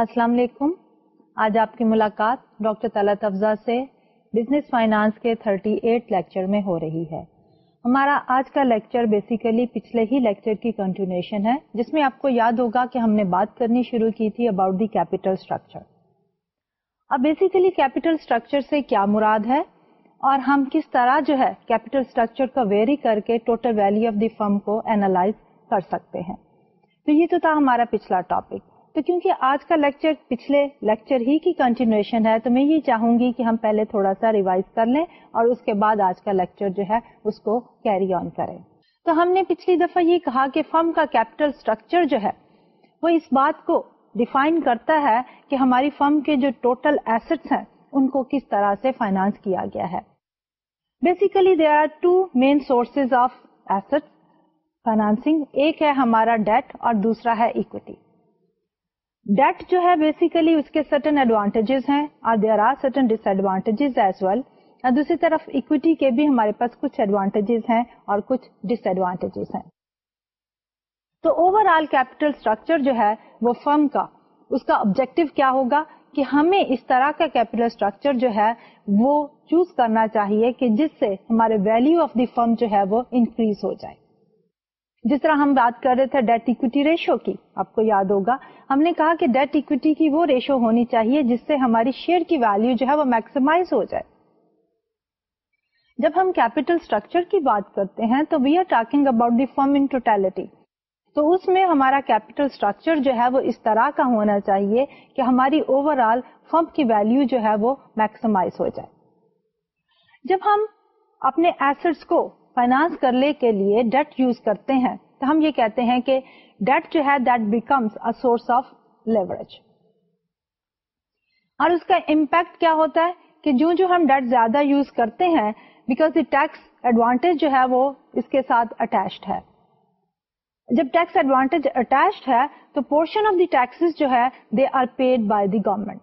السلام علیکم۔ آج آپ کی ملاقات ڈاکٹر طلعت افزا سے بزنس فائنانس کے 38 ایٹ لیکچر میں ہو رہی ہے۔ ہمارا آج کا لیکچر بیسیکلی پچھلے ہی لیکچر کی کنٹینیوشن ہے، جس میں آپ کو یاد ہوگا کہ ہم نے بات کرنی شروع کی تھی اباؤٹ دی کیپیٹل اسٹرکچر اب بیسیکلی کیپیٹل اسٹرکچر سے کیا مراد ہے؟ اور ہم کس طرح جو ہے کیپیٹل اسٹرکچر کا ویری کر کے total value of the firm کو اینالائز کر سکتے ہیں۔ تو یہ تو تھا ہمارا پچھلا ٹاپک تو کیونکہ آج کا لیکچر پچھلے لیکچر ہی کی کنٹینیوشن ہے، تو میں یہ چاہوں گی کہ ہم پہلے تھوڑا سا ریوائز کر لیں اور اس کے بعد آج کا لیکچر جو ہے اس کو کیری آن کریں۔ تو ہم نے پچھلی دفعہ یہ کہا کہ فرم کا کیپٹل اسٹرکچر جو ہے، وہ اس بات کو ڈیفائن کرتا ہے کہ ہماری فرم کے جو ٹوٹل ایسٹس ہیں، ان کو کس طرح سے فائنانس کیا گیا ہے۔ Basically there are two main sources of asset financing ایک ہے ہمارا ڈیٹ اور دوسرا ہے اکوٹی ڈیٹ جو ہے بیسیکلی اس کے سٹن ایڈوانٹیجز ہیں اور there are certain disadvantages as well اور دوسری طرف اکویٹی کے بھی ہمارے پاس کچھ ایڈوانٹیجز ہیں اور کچھ ڈس ایڈوانٹیجز ہیں. تو اوور آل کیپیٹل اسٹرکچر جو ہے، وہ فرم کا، اس کا آبجیکٹو کیا ہوگا کہ ہمیں اس طرح کا کیپیٹل اسٹرکچر جو ہے، وہ چوز کرنا چاہیے کہ جس سے ہمارے ویلو آف دی فرم جو ہے، وہ انکریز ہو جائے. جس طرح ہم بات کر رہے تھے ڈیٹ اکوٹی ریشو کی، آپ کو یاد ہوگا، ہم نے کہا کہ ڈیٹ اکوٹی کی وہ ریشو ہونی چاہیے جس سے ہماری شیئر کی ویلو جو ہے وہ میکسیمائز ہو جائے۔ جب ہم کیپیٹل اسٹرکچر کی بات کرتے ہیں تو we are talking about the firm in totality تو اس میں ہمارا کیپیٹل اسٹرکچر جو ہے وہ اس طرح کا ہونا چاہیے کہ ہماری اوور آل فرم کی ویلو جو ہے وہ میکسیمائز ہو جائے۔ جب ہم اپنے ایسٹس کو فائنانس کرنے کے لیے ڈیٹ یوز کرتے ہیں۔ تو ہم یہ کہتے ہیں کہ ڈیٹ جو ہے that becomes a source of leverage اور اس کا امپیکٹ کیا ہوتا ہے کہ جو جو ہم ڈیٹ زیادہ یوز کرتے ہیں بیکاز ٹیکس ایڈوانٹیج جو ہے، وہ اس کے ساتھ اٹیچڈ ہے۔ جب ٹیکس ایڈوانٹیج اٹیچڈ ہے، تو پورشن آف دی ٹیکسز جو ہے they are paid by the government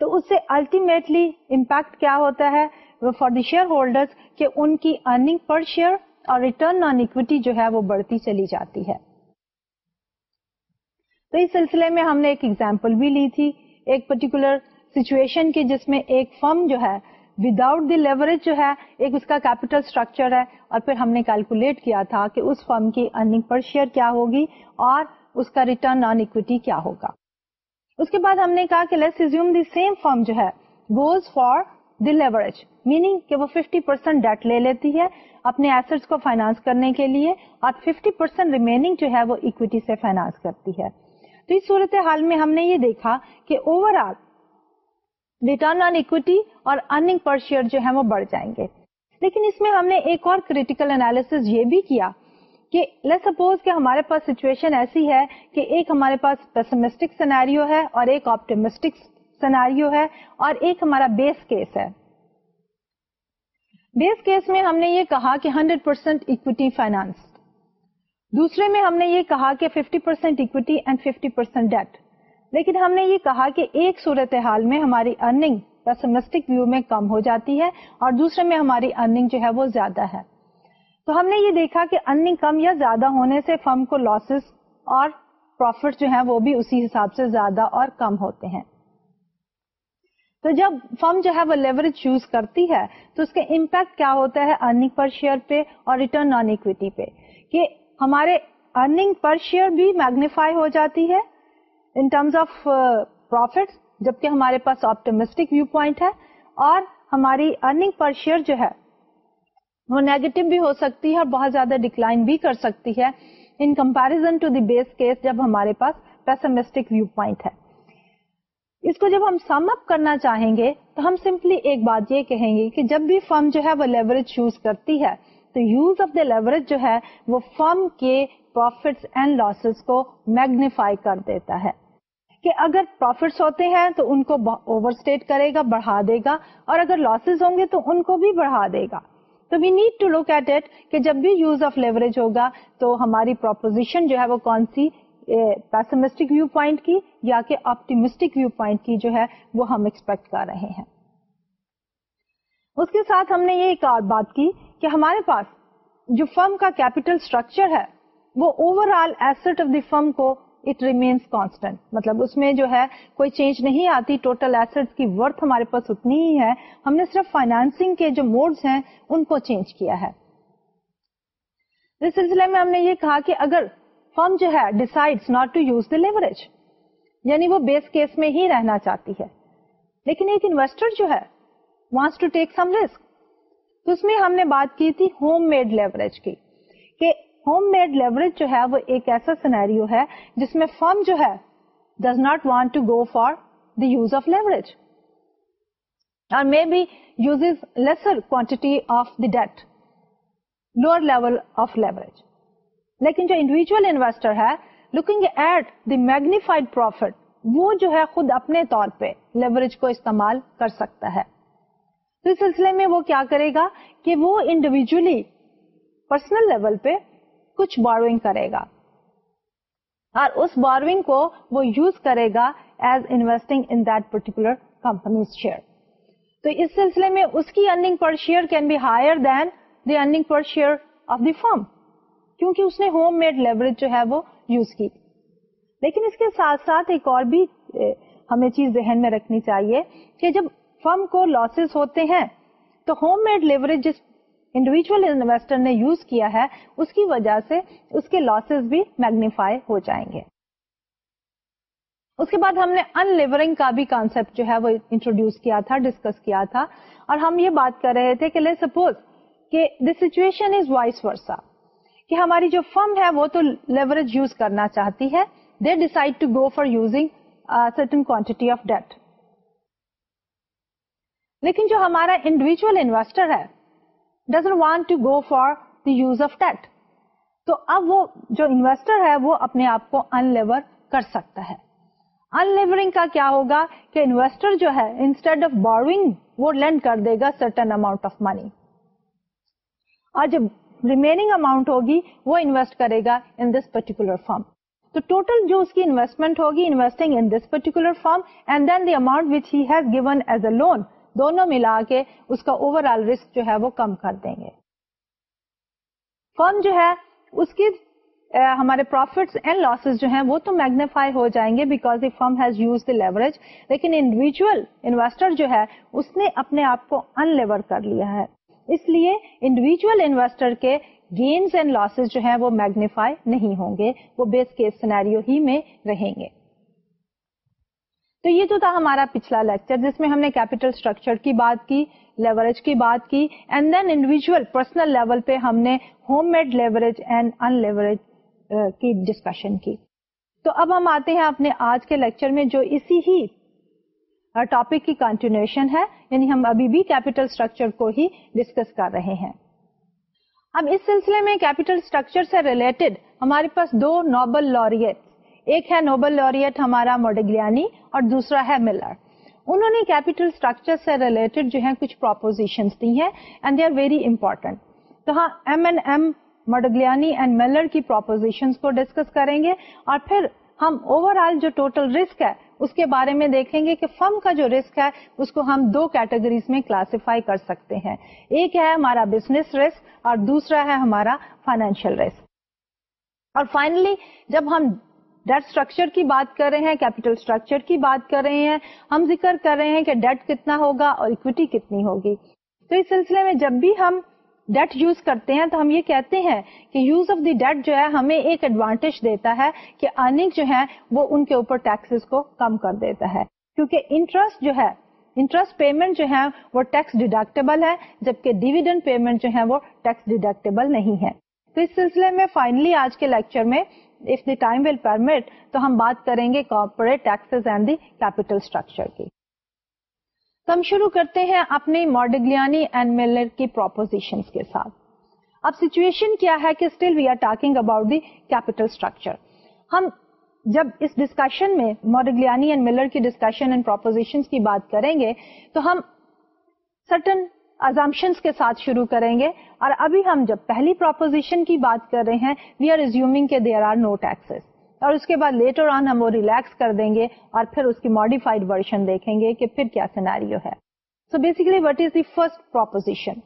تو اس سے الٹیمیٹلی امپیکٹ کیا ہوتا ہے؟ فار دی شیئر ہولڈر کہ ان کی ارننگ پر شیئر اور ریٹرن آن اکوٹی جو ہے وہ بڑھتی چلی جاتی ہے۔ تو اس سلسلے میں ہم نے ایک ایگزامپل بھی لی تھی، ایک پرٹیکولر سچویشن کی جس میں ایک فرم جو ہے وداؤٹ دی لیوریج جو ہے ایک اس کا کیپیٹل اسٹرکچر ہے اور پھر ہم نے کیلکولیٹ کیا تھا کہ اس فرم کی ارننگ پر شیئر کیا ہوگی اور اس کا ریٹرن آن اکوٹی کیا ہوگا۔ اس کے بعد ہم نے کہا کہ let's resume the same firm جو ہے goes for the leverage meaning کہ وہ 50% پرسینٹ ڈیٹ لے لیتی ہے اپنے ایسٹس کو فائنانس کرنے کے لیے اور 50% پرسینٹ ریمیننگ جو ہے وہ اکویٹی سے فائنانس کرتی ہے۔ تو اس صورت حال میں ہم نے یہ دیکھا کہ overall return on equity اور ارننگ پر شیئر جو ہے وہ بڑھ جائیں گے۔ لیکن اس میں ہم نے ایک اور کریٹیکل انالیس یہ بھی کیا کہ لیٹ سپوز کہ ہمارے پاس سچویشن ایسی ہے کہ ایک ہمارے پاس پیسمسٹک سینیریو ہے اور ایک آپٹیمسٹک سینیریو ہے اور ایک ہمارا بیس کیس ہے۔ بیس کیس میں ہم نے یہ کہا کہ 100 پرسینٹ اکویٹی فائنانس دوسرے میں ہم نے یہ کہا کہ 50 percent equity and 50 percent debt لیکن ہم نے یہ کہا کہ ایک صورت حال میں ہماری ارننگ پیسمسٹک ویو میں کم ہو جاتی ہے اور دوسرے میں ہماری ارننگ جو ہے وہ زیادہ ہے۔ تو ہم نے یہ دیکھا کہ ارننگ کم یا زیادہ ہونے سے فرم کو لاسز اور پروفٹ جو ہیں وہ بھی اسی حساب سے زیادہ اور کم ہوتے ہیں۔ تو جب فرم جو ہے وہ لیوریج چوز کرتی ہے تو اس کا امپیکٹ کیا ہوتا ہے ارننگ پر شیئر پہ اور ریٹرن آن اکویٹی پہ؟ کہ ہمارے ارننگ پر شیئر بھی میگنیفائی ہو جاتی ہے ان ٹرمز آف پروفیٹ جبکہ ہمارے پاس آپٹمسٹک ویو پوائنٹ ہے اور ہماری ارننگ پر شیئر جو ہے وہ نیگیٹو بھی ہو سکتی ہے اور بہت زیادہ ڈکلائن بھی کر سکتی ہے in comparison to the base case جب ہمارے پاس پیسمسٹک ویو پوائنٹ ہے۔ اس کو جب ہم سم اپ کرنا چاہیں گے، تو ہم سمپلی ایک بات یہ کہیں گے کہ جب بھی فرم جو ہے وہ لیوریج چوز کرتی ہے، تو یوز آف دا لیوریج جو ہے وہ فرم کے پروفیٹس اینڈ لاسز کو میگنیفائی کر دیتا ہے۔ کہ اگر پروفیٹس ہوتے ہیں تو ان کو اوور اسٹیٹ کرے گا، بڑھا دے گا، اور اگر لاسز ہوں گے تو ان کو بھی بڑھا دے گا۔ تو we need to look at it کہ جب بھی یوز آف لیوریج ہوگا تو ہماری پروپوزیشن جو ہے وہ کون سی پیسمسٹک ویو پوائنٹ کی یا کہ آپٹیمسٹک ویو پوائنٹ کی جو ہے وہ ہم ایکسپیکٹ کر رہے ہیں۔ اس کے ساتھ ہم نے یہ ایک اور بات کی کہ ہمارے پاس جو فرم کا کیپیٹل اسٹرکچر ہے، وہ overall asset of the firm کو اٹ ریمینس کانسٹنٹ مطلب اس میں جو ہے کوئی چینج نہیں آتی ٹوٹل ایسٹ کی ورتھ ہمارے پاس اتنی ہی ہے۔ ہم نے صرف فائنانسنگ کے جو موڈس ہیں، ان کو چینج کیا ہے۔ اس سلسلے میں ہم نے یہ کہا کہ اگر فرم جو ہے decide not to use the leverage یعنی وہ بیس کیس میں ہی رہنا چاہتی ہے۔ لیکن ایک انویسٹر جو ہے wants to take some risk تو اس میں ہم نے بات کی تھی ہوم میڈ لیوریج کی کہ ہوم میڈ لیوریج جو ہے وہ ایک ایسا سینیریو ہے جس میں فرم جو ہے does not want to go for the use of leverage اور maybe use lesser quantity of the debt lower level of leverage لیکن جو انڈیویجل انویسٹر ہے looking at the magnified profit وہ جو ہے خود اپنے طور پہ لیوریج کو استعمال کر سکتا ہے۔ تو اس سلسلے میں وہ کیا کرے گا کہ وہ انڈیویجلی پرسنل لیول پہ کچھ بوروئنگ کرے گا۔ اور اس بوروئنگ کو وہ یوز کرے گا as investing in that particular company share تو اس سلسلے میں اس کی earning per share can be higher than the earning per share of the firm کیونکہ اس نے ہوم میڈ لیوریج جو ہے وہ یوز کی لیکن اس کے ساتھ ساتھ ایک اور بھی ہمیں چیز ذہن میں رکھنی چاہیے کہ جب فرم کو لاسز ہوتے ہیں، تو ہوم میڈ لیوریج جس انڈیویجل انویسٹر نے یوز کیا ہے، اس کی وجہ سے اس کے لاسز بھی میگنیفائی ہو جائیں گے۔ اس کے بعد ہم نے ان لیورنگ کا بھی کانسپٹ جو ہے وہ انٹروڈیوس کیا تھا ڈسکس کیا تھا۔ اور ہم یہ بات کر رہے تھے کہ لے سپوز کہ the situation is vice versa کہ ہماری جو فرم ہے وہ تو لیوریج یوز کرنا چاہتی ہے۔ They decide to go for using certain quantity of debt لیکن جو ہمارا انڈیویجل انویسٹر ہے doesn't want to go for the use of debt تو اب وہ جو انویسٹر ہے وہ اپنے آپ کو ان لیور کر سکتا ہے۔ ان لیورنگ کا کیا ہوگا کہ انویسٹر جو ہے انسٹیڈ آف بوروئنگ وہ لینڈ کر دے گا سرٹن اماؤنٹ آف منی اور جب ریمیننگ اماؤنٹ ہوگی، وہ انویسٹ کرے گا ان دس پرٹیکولر فارم تو ٹوٹل جو اس کی انویسٹمنٹ ہوگی investing in this particular firm and then the amount which he has given as a loan دونوں ملا کے اس کا اوور آل رسک جو ہے وہ کم کر دیں گے۔ فرم جو ہے، اس کی ہمارے پروفیٹس اینڈ لاسز جو ہیں وہ تو میگنیفائی ہو جائیں گے because the firm has use the leverage لیکن انڈیویجل انویسٹر جو ہے، اس نے اپنے آپ کو ان لیور کر لیا ہے۔ اس لیے انڈیویجل انویسٹر کے گینس اینڈ لاسز جو ہیں وہ میگنیفائی نہیں ہوں گے، وہ بیس کیس سینیریو ہی میں رہیں گے۔ تو یہ تو تھا ہمارا پچھلا لیکچر جس میں ہم نے کیپیٹل اسٹرکچر کی بات کی لیوریج کی بات کی and then individual personal level پہ ہم نے homemade leverage and unleverage کی ڈسکشن کی۔ تو اب ہم آتے ہیں اپنے آج کے لیکچر میں جو اسی ہی ٹاپک کی کنٹینیوشن ہے یعنی ہم ابھی بھی کیپیٹل اسٹرکچر کو ہی ڈسکس کر رہے ہیں۔ اب اس سلسلے میں کیپیٹل اسٹرکچر سے ریلیٹڈ ہمارے پاس دو نوبل لوریٹ ایک ہے نوبل لوریٹ ہمارا موڈیگلیانی اور دوسرا ہے ملر انہوں نے کیپیٹل اسٹرکچر سے ریلیٹڈ جو ہے کچھ پروپوزیشن دی ہیں and they are very important تو ہاں M N M Modigliani and Miller کی پروپوزیشن کو ڈسکس کریں گے، اور پھر ہم اوور آل جو ٹوٹل رسک ہے اس کے بارے میں دیکھیں گے کہ فرم کا جو رسک ہے، اس کو ہم دو کیٹیگریز میں کلاسیفائی کر سکتے ہیں۔ ایک ہے ہمارا بزنس رسک اور دوسرا ہے ہمارا فائنینشیل رسک اور فائنلی جب ہم ڈیٹ اسٹرکچر کی بات کر رہے ہیں کیپیٹل اسٹرکچر کی بات کر رہے ہیں، ہم ذکر کر رہے ہیں کہ ڈیٹ کتنا ہوگا اور اکوٹی کتنی ہوگی۔ تو اس سلسلے میں جب بھی ہم ڈیٹ یوز کرتے ہیں تو ہم یہ کہتے ہیں کہ یوز آف دی ڈیٹ جو ہے ہمیں ایک ایڈوانٹیج دیتا ہے کہ ارننگ جو ہے وہ ان کے اوپر ٹیکسز کو کم کر دیتا ہے۔ کیونکہ انٹرسٹ جو ہے انٹرسٹ پیمنٹ جو ہے وہ ٹیکس ڈیڈکٹیبل ہے، جبکہ ڈیویڈنڈ پیمنٹ جو ہے وہ ٹیکس ڈیڈکٹیبل نہیں ہے۔ تو اس سلسلے میں فائنلی آج کے لیکچر میں if the time will permit تو ہم بات کریں گے corporate taxes and the capital structure کی۔ تو ہم شروع کرتے ہیں اپنی مارڈگلیانی اینڈ ملر کی پروپوزیشن کے ساتھ۔ اب سچویشن کیا ہے کہ still we are talking about the capital structure ہم جب اس ڈسکشن میں مارڈگلیانی اینڈ ملر کی ڈسکشن اینڈ پروپوزیشن کی بات کریں گے، تو ہم سرٹن ازامپشنس کے ساتھ شروع کریں گے۔ اور ابھی ہم جب پہلی پروپوزیشن کی بات کر رہے ہیں وی آر ریزیومنگ کے دیر آر نو ٹیکسز اور اس کے بعد لیٹر آن ہم وہ ریلیکس کر دیں گے اور پھر اس کی ماڈیفائڈ ورژن دیکھیں گے کہ پھر کیا سیناریو ہے so basically what is the first proposition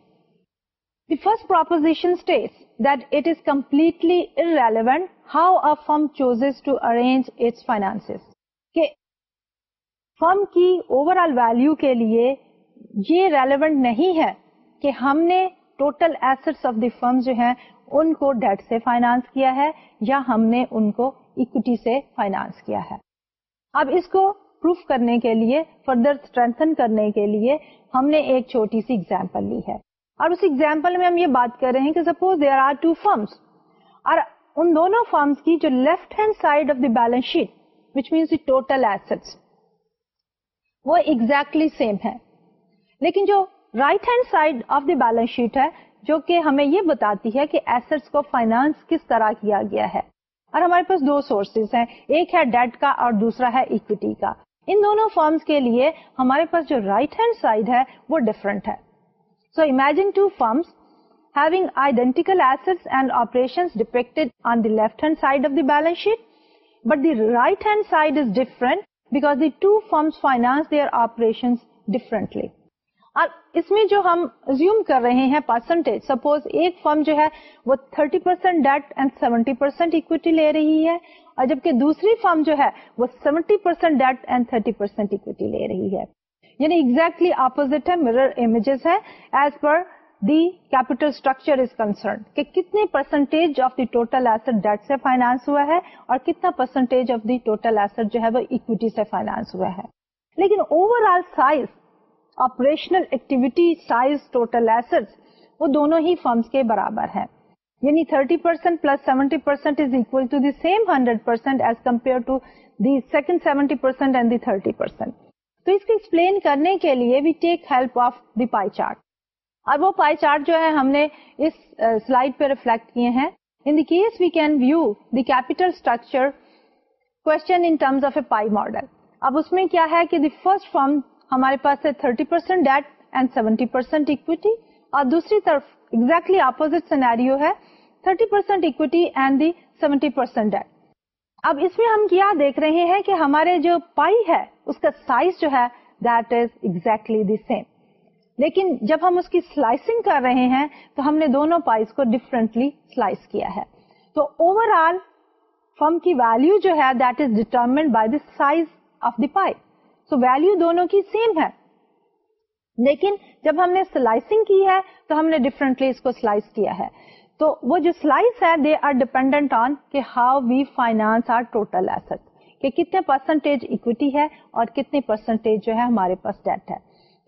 the first proposition states that it is completely irrelevant how a firm chooses to arrange its finances. کہ فرم کی اوور آل ویلو کے لیے یہ ریلیونٹ نہیں ہے کہ ہم نے total asset of the firm جو ہے ان کو ڈیٹ سے فائنانس کیا ہے یا ہم نے ان کو اکوٹی سے فائنانس کیا ہے۔ اب اس کو پروف کرنے کے لیے فردر اسٹرینتھن کرنے کے لیے ہم نے ایک چھوٹی سی ایگزامپل لی ہے۔ اور اس ایگزامپل میں ہم یہ بات کر رہے ہیں کہ suppose there are two firms اور ان دونوں فرمس کی جو left hand side of the balance sheet which means the total asset وہ ایگزیکٹلی سیم ہے لیکن جو right hand side of the balance sheet ہے، جو کہ ہمیں یہ بتاتی ہے کہ ایسٹس کو فائنانس کس طرح کیا گیا ہے۔ اور ہمارے پاس دو سورسز ہیں، ایک ہے ڈیٹ کا اور دوسرا ہے اکویٹی کا۔ ان دونوں فارمس کے لیے ہمارے پاس جو رائٹ ہینڈ سائڈ ہے، وہ ڈفرنٹ ہے۔ So imagine two firms identical asset and operation depict on the left hand side of the balance sheet but the right hand side is different because the two firms finance their operation differently اور اس میں جو ہم zoom کر رہے ہیں percentage suppose ایک firm جو ہے وہ 30 percent debt and seventy percent equity لے رہی ہے، اور جبکہ دوسری فرم جو ہے وہ 70 percent debt and 30 percent equity لے رہی ہے۔ یعنی ایگزیکٹلی اپوزٹ ہے مرر امیجز ہے as per the capital structure is concern کہ کتنے percentage of the total asset debt سے فائنانس ہوا ہے اور کتنا percentage of the total asset جو ہے وہ اکویٹی سے فائنانس ہوا ہے۔ لیکن overall size operational activity size total asset وہ دونوں ہی فرمس کے برابر ہے یعنی 30% percent plus seventy percent is equal to the same hundred percent as compare to the second seventy percent and the thirty percent تو اس کو ایکسپلین کرنے کے لیے we take help of the pie chart اور وہ پائی چارٹ جو ہے ہم نے اس سلائڈ پہ ریفلیکٹ کیے ہیں۔ In the case we can view the capital structure question in terms of a pie model اب اس میں کیا ہے کہ دی فرسٹ فرم ہمارے پاس ہے thirty percent debt and seventy percent equity اور دوسری طرف ایگزیکٹلی اپوزٹ سینیریو ہے thirty percent equity and the seventy percent debt اب اس میں ہم کیا دیکھ رہے ہیں کہ ہمارے جو پائی ہے، اس کا سائز جو ہے that is exactly the same لیکن جب ہم اس کی سلائسنگ کر رہے ہیں، تو ہم نے دونوں پائز کو ڈفرینٹلی سلائس کیا ہے۔ تو اوور آل فرم کی ویلو جو ہے that is determined by the size of the pie so value دونوں کی سیم ہے. لیکن جب ہم نے سلائسنگ کی ہے، تو ہم نے ڈفرینٹلی اس کو سلائس کیا ہے. تو وہ جو سلائس ہے دے آر ڈیپینڈنٹ آن کہ how we finance our total asset کہ کتنے پرسنٹیج اکویٹی ہے اور کتنے پرسنٹیج جو ہے ہمارے پاس ڈیٹ ہے.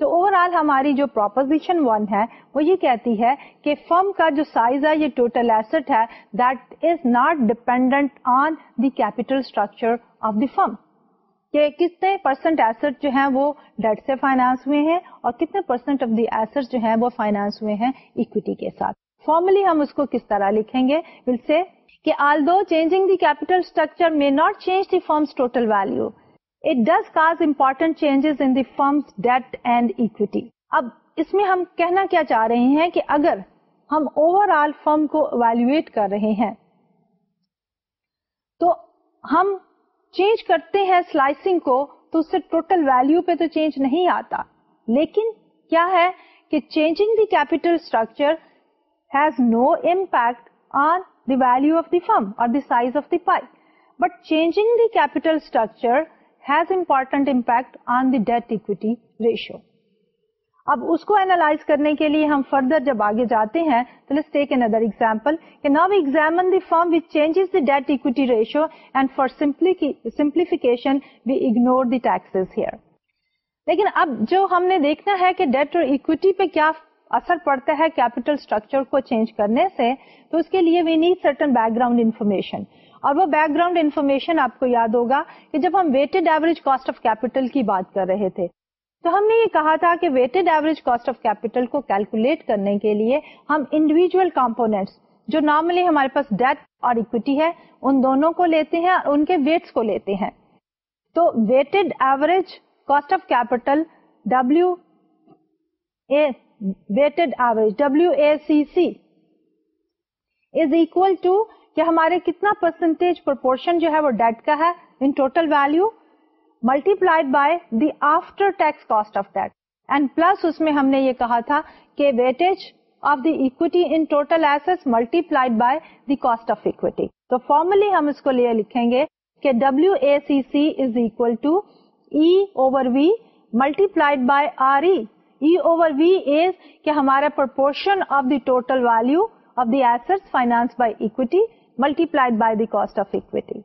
تو اوور آل ہماری جو پروپوزیشن ون ہے، وہ یہ کہتی ہے کہ فرم کا جو سائز ہے، یہ ٹوٹل ایسٹ ہے that is not dependent on the capital structure of the firm کہ کتنے پرسینٹ ایسٹ جو ہیں وہ ڈیٹ سے فائنانس ہوئے ہیں اور کتنے پرسینٹ آف دی ایسٹ جو ہیں وہ فائنانس ہوئے ہیں اکویٹی کے ساتھ۔ فارملی ہم اس کو کس طرح لکھیں گے؟ Will say that although changing the capital structure may not change the firm's total value it does cause important changes in the firm's debt and equity اب اس میں ہم کہنا کیا چاہ رہے ہیں کہ اگر ہم اوور آل فرم کو اویلویٹ کر رہے ہیں تو ہم چینج کرتے ہیں سلائسنگ کو، تو اس سے ٹوٹل ویلو پہ تو چینج نہیں آتا۔ لیکن کیا ہے کہ changing the capital structure has no impact on the value of the firm اور the size of the pie but changing the capital structure has important impact on the debt equity ratio اب اس کو analyse کرنے کے لیے ہم further جب آگے جاتے ہیں، تو لیٹس ٹیک اندر ایگزامپل کہ now examine the firm which changes the debt equity ratio and for simplification we ignore the taxes here لیکن اب جو ہم نے دیکھنا ہے کہ ڈیٹ اور اکویٹی پہ کیا اثر پڑتا ہے کیپیٹل اسٹرکچر کو چینج کرنے سے، تو اس کے لیے we need certain background information اور وہ بیک گراؤنڈ انفارمیشن آپ کو یاد ہوگا کہ جب ہم weighted average cost of capital کی بات کر رہے تھے تو ہم نے یہ کہا تھا کہ weighted average cost of capital کو کیلکولیٹ کرنے کے لیے ہم انڈیویجل کمپونیٹس جو نارملی ہمارے پاس ڈیٹ اور اکویٹی ہے، ان دونوں کو لیتے ہیں اور ان کے ویٹس کو لیتے ہیں۔ تو weighted average cost of capital W A weighted average W A C C is equal to کہ ہمارے کتنا پرسنٹیج پرپورشن جو ہے وہ ڈیٹ کا ہے in total value multiplied by the after tax cost of debt and plus اس میں ہم نے یہ کہا تھا کہ weightage of the equity in total asset multiplied by the cost of equity تو فارملی ہم اس کو لیے لکھیں گے کہ W A C C is equal to E over V multiplied by R E over V is کہ ہمارا proportion of the total value of the asset finance by equity multiplied by the cost of equity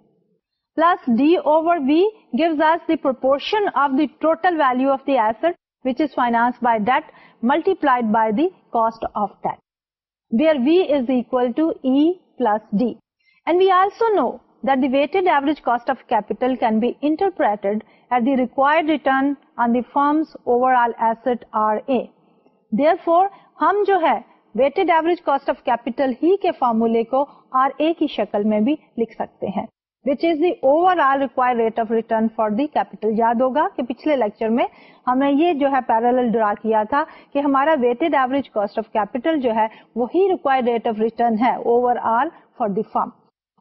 plus D over V gives us the proportion of the total value of the asset which is financed by debt multiplied by the cost of debt, where V is equal to E plus D. And we also know that the weighted average cost of capital can be interpreted as the required return on the firm's overall asset RA. Therefore, ہم جو ہے weighted average cost of capital ہی کے فارمولے کو are اے کی شکل میں بھی لکھ سکتے ہیں which is the overall require rate of return for the capital یاد ہوگا کہ پچھلے لیکچر میں ہم نے یہ جو ہے پیرل ڈرا کیا تھا کہ ہمارا weighted average cost of capital جو ہے وہی ریکوائر ریٹ آف ریٹرن ہے overall for the firm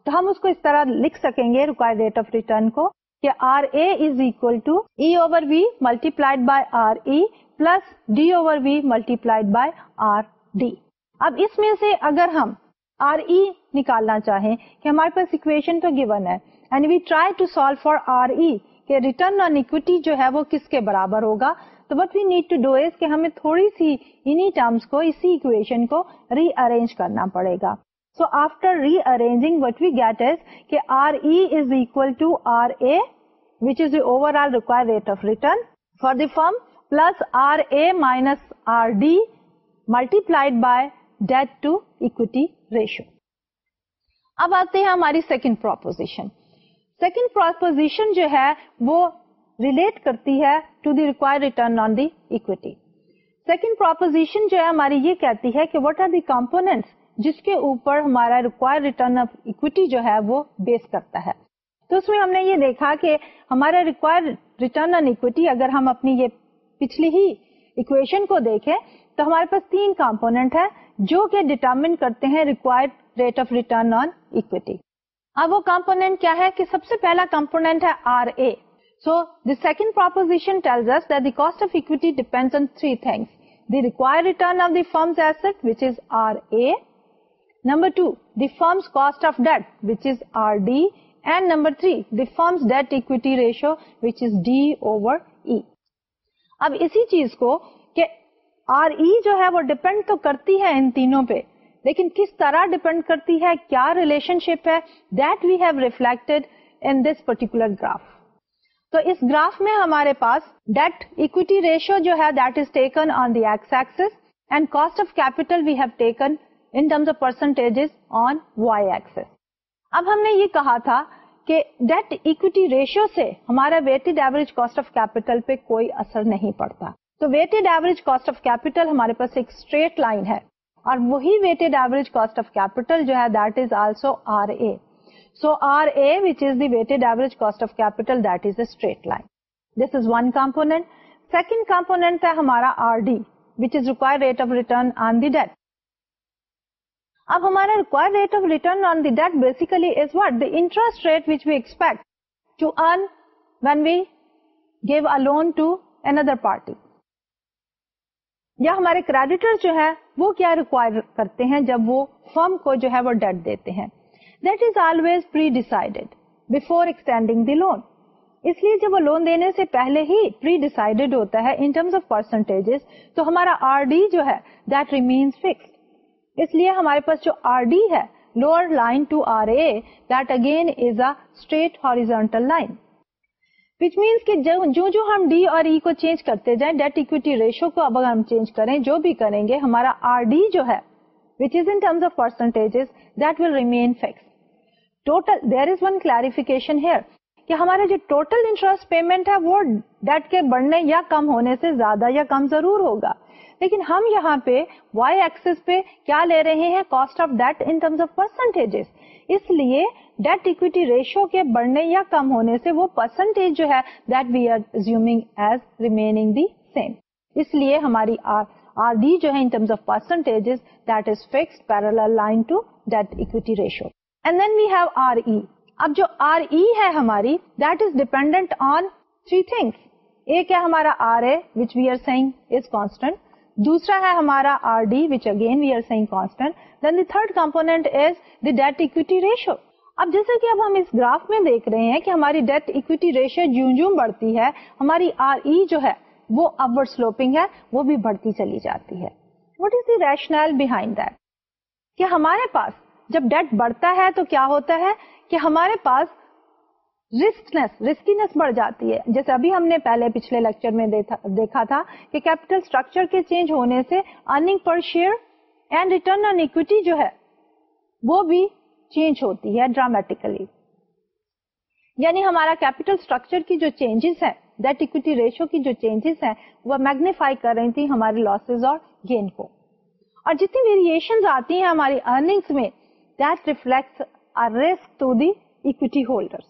تو ہم اس کو اس طرح لکھ سکیں گے ریکوائر ریٹ آف ریٹرن کو کہ R A is equal to E over V multiplied by R E plus D over V multiplied by R D اب اس میں سے اگر ہم آر ای نکالنا چاہیں کہ ہمارے پاس اکویشن تو گیون ہے. And we try to solve for R E کہ ریٹرن آن اکوٹی جو ہے وہ کس کے برابر ہوگا. تو what we need to do is کہ ہمیں تھوڑی سی انہی ٹرمس کو، اسی اکویشن کو ری ارینج کرنا پڑے گا. So after rearranging what we get is کہ R E is equal to R A which is overall require rate of return for the firm plus R A minus R D multiplied by debt to equity ratio اب آتے ہیں ہماری second proposition second proposition جو ہے وہ relate کرتی ہے to the require return on the equity second proposition جو ہے ہماری یہ کہتی ہے کہ وٹ آر دی کمپونیٹ جس کے اوپر ہمارا ریکوائر ریٹرن آف اکوٹی جو ہے وہ بیس کرتا ہے. تو اس میں ہم نے یہ دیکھا کہ ہمارا ریکوائر ریٹرن آن اکوٹی اگر ہم اپنی یہ پچھلی ہی اکویشن کو دیکھیں تو ہمارے پاس تین کمپونیٹ ہے جو کہ ڈیٹرمن کرتے ہیں required rate of return on equity اب وہ کمپونیٹ کیا ہے کہ سب سے پہلا کمپونیٹ ہے R A so the second proposition tells us that the cost of equity depends on three things the require return of the firm's asset which is R A number two the firm's cost of debt which is R D and number three the firm's debt equity ratio which is D over E اب اسی چیز کو کہ R E جو ہے وہ depend تو کرتی ہے ان تینوں پہ. لیکن کس طرح ڈپینڈ کرتی ہے؟ کیا ریلیشن شپ ہے؟ That we have reflected in this particular graph تو اس گراف میں ہمارے پاس ڈیٹ اکوٹی ریشو جو ہے that is taken on the X axis and cost of capital we have taken in terms of percentage on Y axis اب ہم نے یہ کہا تھا کہ ڈیٹ اکوٹی ریشو سے ہمارا weighted average cost of capital پہ کوئی اثر نہیں پڑتا. تو weighted average cost of capital ہمارے پاس ایک اسٹریٹ لائن ہے. اور وہی weighted average cost of capital جو ہے that is also R A so R A which is the weighted average cost of capital that is a straight line this is one component second component ہے ہمارا R D which is require rate of return on the debt اب ہمارا require rate of return on the debt basically is what the interest rate which we expect to earn when we give a loan to another party یا ہمارے creditor جو ہے وہ کیا require کرتے ہیں جب وہ فرم کو جو ہے وہ ڈیٹ دیتے ہیں؟ That is always predecided before extending the loan اس لیے جب وہ لون دینے سے پہلے ہی پری ڈیسائڈیڈ ہوتا ہے ان ٹرمز آف پرسنٹیج تو ہمارا آر ڈی جو ہے دیٹ ریمینس فکس اس لیے ہمارے پاس جو آر ڈی ہے lower line to R A that again is a straight horizontal line which means کہ جو جو ہم ڈی اور ای e کو چینج کرتے جائیں ڈیٹ اکویٹی ریشو کو اب اگر ہم چینج کریں، جو بھی کریں گے، ہمارا آر ڈی جو ہے which is in terms of percentage that will remain fix total there is one clarification here کہ ہمارا جو ٹوٹل انٹرسٹ پیمنٹ ہے، وہ ڈیٹ کے بڑھنے یا کم ہونے سے زیادہ یا کم ضرور ہوگا. لیکن ہم یہاں پہ وائی ایکسس پہ کیا لے رہے ہیں cost of debt in terms of percentage اس لیے ڈیٹ اکویٹی ریشو کے بڑھنے یا کم ہونے سے وہ پرسنٹیج جو ہے that we are assuming as remaining the same اس لیے ہماری آر ڈی جو ہے in terms of percentage that is fix parallel line to debt equity ratio and then we have R E اب جو آر ای ہے ہماری that is dependent on three things ایک ہے ہمارا R A which we are seeing is constant دوسرا ہے ہمارا R D which again we are seeing constant then the third component is the debt equity ratio اب جیسے کہ اب ہم اس گراف میں دیکھ رہے ہیں کہ ہماری ڈیٹ اکویٹی ریشو جوں جوں بڑھتی ہے، ہماری آر ای جو ہے وہ اپورڈ سلوپنگ ہے، وہ بھی بڑھتی چلی جاتی ہے۔ What is the rational behind that کہ ہمارے پاس جب ڈیٹ بڑھتا ہے تو کیا ہوتا ہے؟ کہ ہمارے پاس رسکنس رسکینس بڑھ جاتی ہے۔ جیسے ابھی ہم نے پہلے پچھلے لیکچر میں دیکھا تھا کہ کیپیٹل اسٹرکچر کے چینج ہونے سے earning per share and return on equity جو ہے وہ بھی چینج ہوتی ہے ڈرامیٹیکلی یعنی ہمارا کیپیٹل اسٹرکچر کی جو چینجز ہے دیٹ اکویٹی ریشو کی جو چینجز ہیں، وہ میگنیفائی کر رہی تھی ہمارے لاسز اور گین کو. اور جتنی ویریشن آتی ہیں ہماری ارننگس میں that reflect risk to the equity holder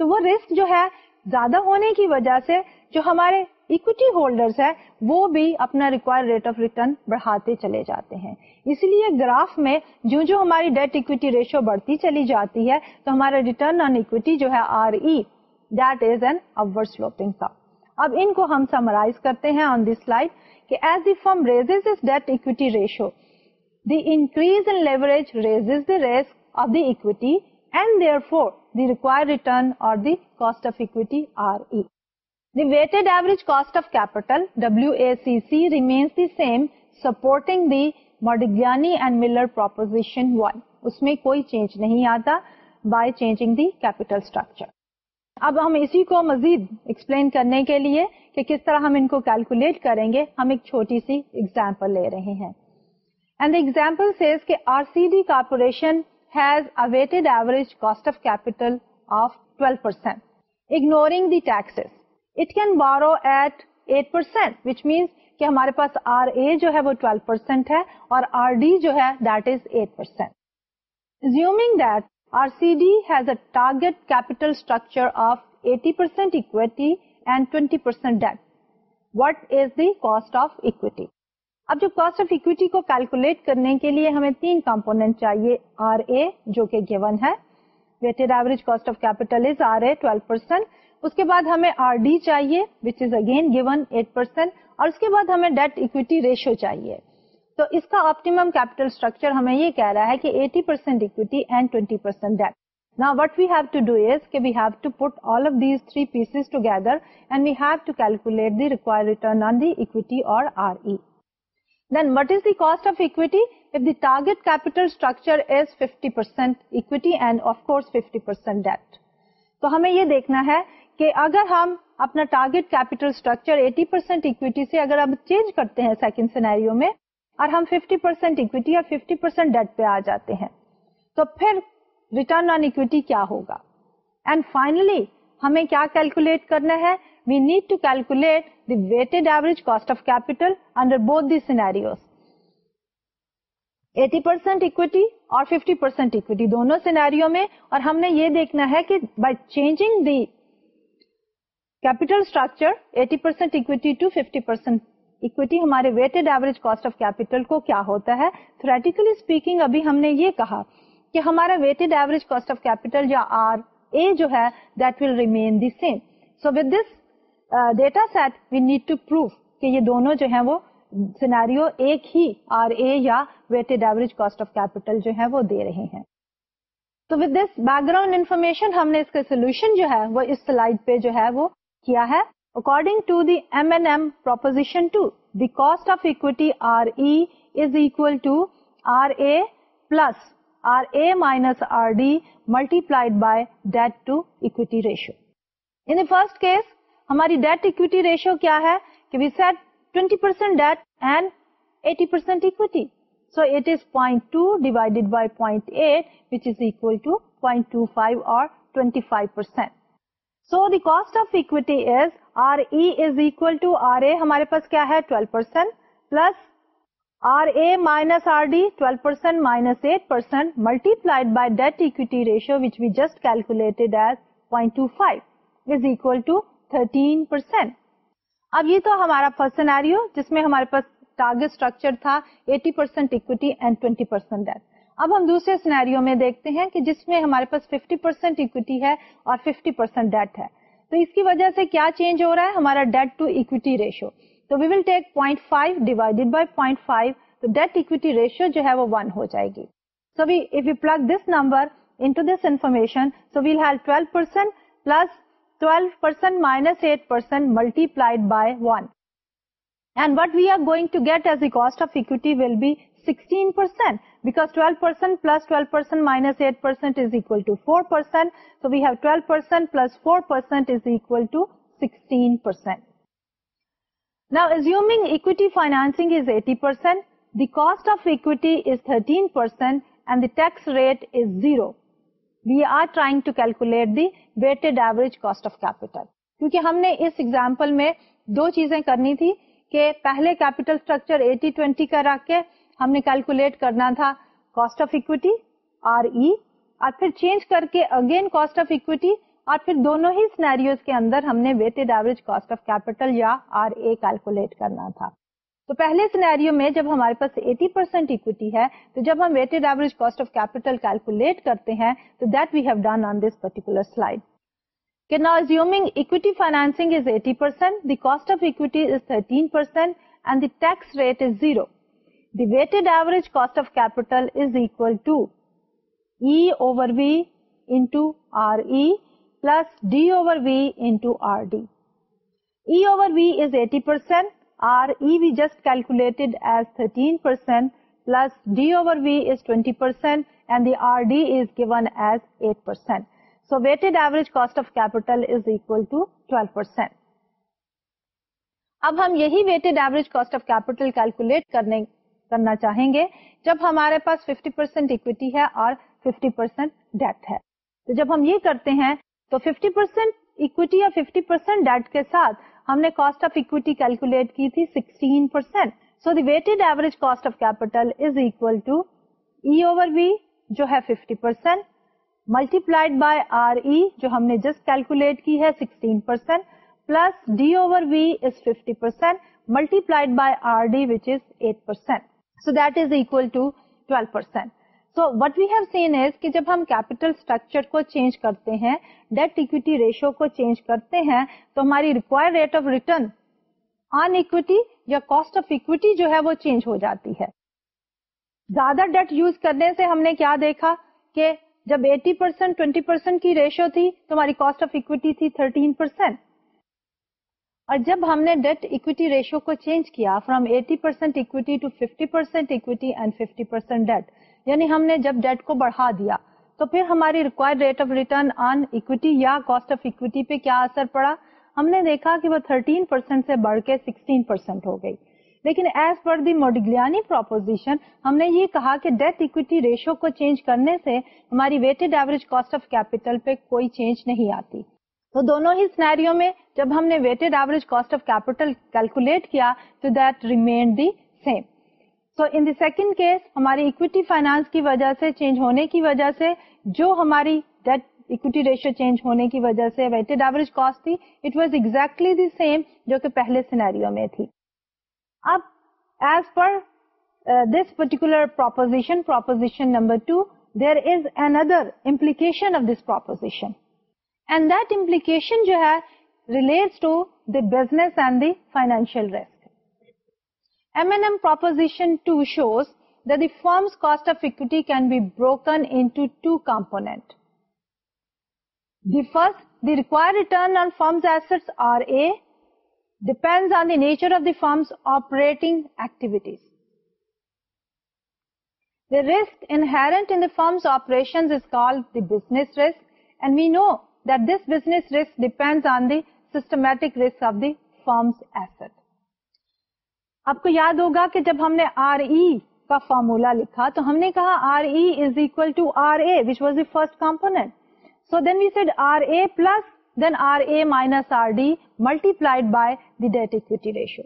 تو وہ رسک جو ہے زیادہ ہونے کی وجہ سے جو ہمارے اکویٹی ہولڈرس ہے وہ بھی اپنا ریکوائر ریٹ آف ریٹرن بڑھاتے چلے جاتے ہیں۔ اسی لیے گراف میں جو جو ہماری ڈیٹ اکویٹی ریشو بڑھتی چلی جاتی ہے، تو ہمارا ریٹرن آن اکویٹی جو ہے R E that is an over sloping کا اب ان کو ہم سمرائز کرتے ہیں آن دس سلائڈ کہ as the firm raises its debt equity ratio the increase in leverage raises the risk of the equity and therefore the require return اور the cost of equity R E The weighted average cost of capital, WACC, remains the same, supporting the Modigliani and Miller proposition 1. اس میں کوئی change نہیں آتا by changing the capital structure اب ہم اسی کو مزید ایکسپلین کرنے کے لیے کہ کس طرح ہم ان کو کیلکولیٹ کریں گے ہم ایک چھوٹی سی ایگزامپل لے رہے ہیں اینڈ ایگزامپل سیز کہ R C D corporation has a weighted average cost of capital of 12 percent ignoring the taxes it can borrow at eight percent which means کہ ہمارے پاس آر اے جو ہے وہ ٹویلو پرسینٹ ہے اور R D جو ہے that is eight percent assuming that R C D has a target capital structure of eighty percent equity and twenty percent debt what is the cost of equity اب جو cost of equity کو calculate کرنے کے لیے ہمیں تین component چاہیے are A جو کہ گیون ہے. Weighted average cost of capital is R A twelve percent اس کے بعد ہمیں آر ڈی چاہیے which is again given eight percent اور اس کے بعد ہمیں ڈیٹ اکویٹی ریشیو چاہیے. تو اس کا آپٹیمم کیپیٹل اسٹرکچر ہمیں یہ کہہ رہا ہے کہ eighty percent equity and twenty percent debt نا what we have to do is کہ we have to put all of these three pieces together and we have to calculate the require return on the equity اور R E then what is the cost of equity if the target capital structure is 50% equity and of course 50% debt. تو ہمیں یہ دیکھنا ہے کہ اگر ہم اپنا target capital structure 80 percent equity سے اگر اب چینج کرتے ہیں سیکنڈ سینیریو میں اور ہم 50 پرسینٹ اکویٹی اور 50 پرسینٹ ڈیٹ پہ آ جاتے ہیں، تو پھر ریٹرن آن اکویٹی کیا ہوگا؟ اینڈ فائنلی ہمیں کیا کیلکولیٹ کرنا ہے؟ We need to calculate the weighted average cost of capital under both the scenarios 80 percent equity اور 50 پرسینٹ اکویٹی دونوں سینیریو میں، اور ہم نے یہ دیکھنا ہے کہ by changing the capital structure 80 percent equity to 50 percent equity ہمارے weighted average cost of capital کو کیا ہوتا ہے؟ تھریٹیکلی اسپیکنگ ابھی ہم نے یہ کہا کہ ہمارا weighted average cost of capital یا آر اے جو ہے that will remain the same so with this data set we need to prove کہ یہ دونوں جو ہیں وہ سینیریو ایک ہی آر اے یا weighted average cost of capital جو ہے وہ دے رہے ہیں. تو with this background information ہم نے اس کا سولوشن جو ہے وہ اس سلائڈ پہ جو ہے وہ کیا ہے؟ According to the M and M proposition two the cost of equity R E is equal to R A plus R A minus R D multiplied by debt to equity ratio in first case ہماری debt equity ratio کیا ہے؟ کہ we set twenty percent debt and eighty percent equity so it is point two divided by point eight which is equal to point two five اور twenty five percent so the cost of equity is R E is equal to R A ہمارے پاس کیا ہے؟ Twelve percent plus R A minus R D twelve percent minus eight percent multiplied by debt equity ratio which we just calculated as point two five is equal to thirteen percent اب یہ تو ہمارا first scenario جس میں ہمارے پاس target structure تھا eighty percent equity and twenty percent debt اب ہم دوسرے سینیریو میں دیکھتے ہیں کہ جس میں ہمارے پاس 50% پرسینٹ اکویٹی ہے اور 50% پرسینٹ ڈیٹ ہے۔ تو اس کی وجہ سے کیا چینج ہو رہا ہے؟ ہمارا ڈیٹ ٹو اکویٹی ریشو تو we will take point five divided by point five تو ڈیٹ اکویٹی ریشیو جو ہے وہ ون ہو جائے گی۔ So we if you plug this number into this information so we'll have twelve percent plus twelve percent minus eight percent multiplied by one and what we are going to get as a cost of equity will be sixteen percent because twelve percent plus twelve percent minus eight percent is equal to four percent so we have twelve percent plus four percent is equal to sixteen percent Now assuming equity financing is 80%, the cost of equity is 13% and the tax rate is zero. We are trying to calculate the weighted average cost of capital. کیونکہ ہم نے اس example میں دو چیزیں کرنی تھی کہ پہلے capital structure eighty twenty کا رکھ کے ہم نے کیلکولیٹ کرنا تھا cost of equity R E اور پھر چینج کر کے اگین کاسٹ آف اکویٹی اور پھر دونوں ہی سینیریوز کے اندر ہم نے weighted average cost of capital یا آر اے کیلکولیٹ کرنا تھا۔ تو پہلے سینیریو میں جب ہمارے پاس 80 پرسینٹ اکویٹی ہے، تو جب ہم weighted average cost of capital calculate کرتے ہیں، تو that we have done on this particular slide کہ نا assuming equity financing is 80 percent the cost of equity is 13 percent and the tax rate is zero the weighted average cost of capital is equal to E over V into R E plus D over V into RD. E over V is 80%, RE we just calculated as 13% plus D over V is 20% and the RD is given as 8%. So weighted average cost of capital is equal to 12%. اب ہم یہی weighted average cost of capital calculate کرنے کرنا چاہیں گے۔ جب ہمارے پاس 50% پرسینٹ اکویٹی ہے اور 50% پرسینٹ ڈیٹ ہے۔ تو جب ہم یہ کرتے ہیں، تو 50 پرسینٹ اکویٹی یا 50 پرسینٹ ڈیٹ کے ساتھ ہم نے کاسٹ آف اکویٹی کیلکولیٹ کی تھی 16 percent so the weighted average cost of capital is equal to E over V جو ہے 50 percent multiplied by R E جو ہم نے جسٹ کیلکولیٹ کی ہے 16 percent plus D over V is 50 percent multiplied by R D which is 8 percent so that is equal to 12 percent so what we have seen is کہ جب ہم capital structure کو change کرتے ہیں debt equity ratio کو change کرتے ہیں تو ہماری require rate of return on equity یا کاسٹ آف اکویٹی جو ہے وہ چینج ہو جاتی ہے زیادہ ڈیٹ یوز کرنے سے ہم نے کیا دیکھا کہ جب 80 پرسینٹ ٹوینٹی پرسینٹ کی ریشو تھی تو ہماری کاسٹ آف اکویٹی تھی 13 پرسینٹ اور جب ہم نے ڈیٹ اکویٹی ریشو کو چینج کیا from 80 percent equity to 50 percent equity and 50 percent debt یعنی ہم نے جب ڈیٹ کو بڑھا دیا تو پھر ہماری required rate of return on equity یا کاسٹ آف اکویٹی پہ کیا اثر پڑا؟ ہم نے دیکھا کہ وہ 13 پرسینٹ سے بڑھ کے 16 پرسینٹ ہو گئی۔ لیکن as per the Modigliani proposition ہم نے یہ کہا کہ ڈیٹ اکویٹی ریشو کو چینج کرنے سے ہماری weighted average cost of capital پہ کوئی چینج نہیں آتی۔ تو دونوں ہی سنیریو میں جب ہم نے weighted average cost of capital calculate کیا تو that remain the same so in the second case ہماری اکویٹی فائنانس کی وجہ سے چینج ہونے کی وجہ سے جو ہماری ڈیٹ اکویٹی ریشیو چینج ہونے کی وجہ سے ویٹڈ ایوریج کاسٹ تھی it was exactly the same جو کہ پہلے سینیریو میں تھی. اب as per this particular proposition proposition number two there is another implication of this proposition and that implication جو ہے relates to the business and the financial risk M&M proposition 2 shows that the firm's cost of equity can be broken into two components. The first, the required return on firm's assets RA depends on the nature of the firm's operating activities. The risk inherent in the firm's operations is called the business risk, and we know that this business risk depends on the systematic risk of the firm's asset. آپ کو یاد ہوگا کہ جب ہم نے R E کا formula لکھا تو ہم نے کہا R E is equal to R A which was the first component so then we said R A plus then R A minus R D multiplied by the debt equity ratio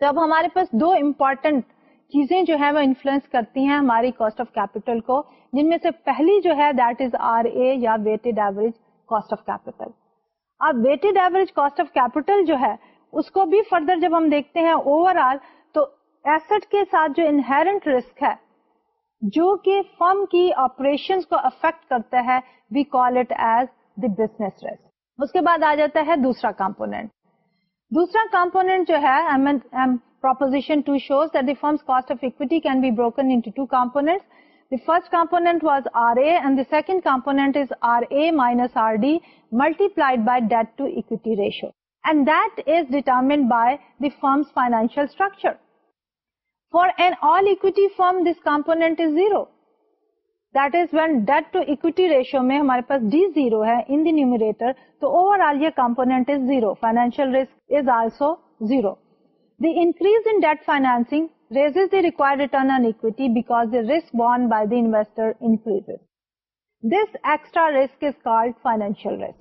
تو اب ہمارے پاس دو important چیزیں جو ہے وہ influence کرتی ہیں ہماری کاسٹ آف کیپیٹل کو، جن میں سے پہلی جو ہے دیٹ از آر اے یا weighted average cost of capital اب weighted average cost of capital جو ہے، اس کو بھی فردر جب ہم دیکھتے ہیں اوور آل تو ایسٹ کے ساتھ جو انہرنٹ رسک ہے، جو کہ فرم کی آپریشن کو افیکٹ کرتا ہے we call it as the business risk اس کے بعد آ جاتا ہے دوسرا کمپونیٹ دوسرا کمپونیٹ جو ہے proposition 2 shows that the firm's cost of equity can be broken into two components. The first component was RA and the second component is RA minus RD multiplied by debt to equity ratio. And that is determined by the firm's financial structure. For an all equity firm, this component is zero. That is when debt to equity ratio میں ہمارے پاس D zero ہے in the numerator تو overall یہ component is zero. Financial risk is also zero. The increase in debt financing raises the required return on equity because the risk borne by the investor increases. This extra risk is called financial risk.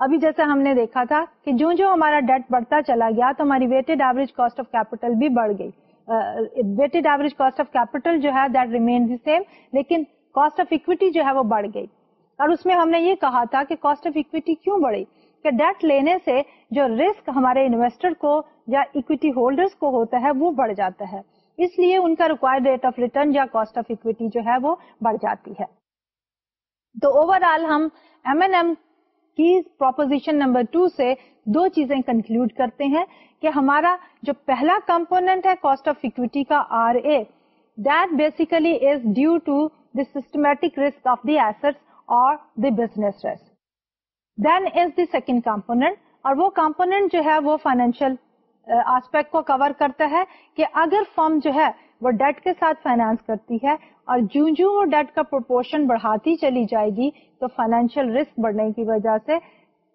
ابھی جیسے ہم نے دیکھا تھا کہ جو جو ہمارا ڈیٹ بڑھتا چلا گیا تو ہماری weighted average cost of capital بھی بڑھ گئی weighted average cost of capital جو ہے دیٹ ریمین دی سیم لیکن کاسٹ آف اکویٹی جو ہے وہ بڑھ گئی اور اس میں ہم نے یہ کہا تھا کہ کاسٹ آف اکویٹی کیوں بڑھی کہ ڈیٹ لینے سے جو رسک ہمارے انویسٹر کو یا اکویٹی ہولڈر کو ہوتا ہے وہ بڑھ جاتا ہے۔ اس لیے ان کا ریکوائرڈ ریٹ آف ریٹرن یا کاسٹ آف اکویٹی جو ہے وہ بڑھ جاتی ہے۔ تو اوور آل ہم ایم این ایم کی پروپوزیشن نمبر ٹو سے دو چیزیں کنکلوڈ کرتے ہیں کہ ہمارا جو پہلا کمپونیٹ ہے کاسٹ آف اکویٹی کا R A that basically is due to the systematic risk of the asset اور the business risk then is the second component اور وہ کمپونیٹ جو ہے وہ فائنینشیل آسپیکٹ کو کور کرتا ہے کہ اگر فرم جو ہے وہ ڈیٹ کے ساتھ فائنانس کرتی ہے اور جو جو وہ ڈیٹ کا پروپورشن بڑھاتی چلی جائے گی تو فائنینشیل رسک بڑھنے کی وجہ سے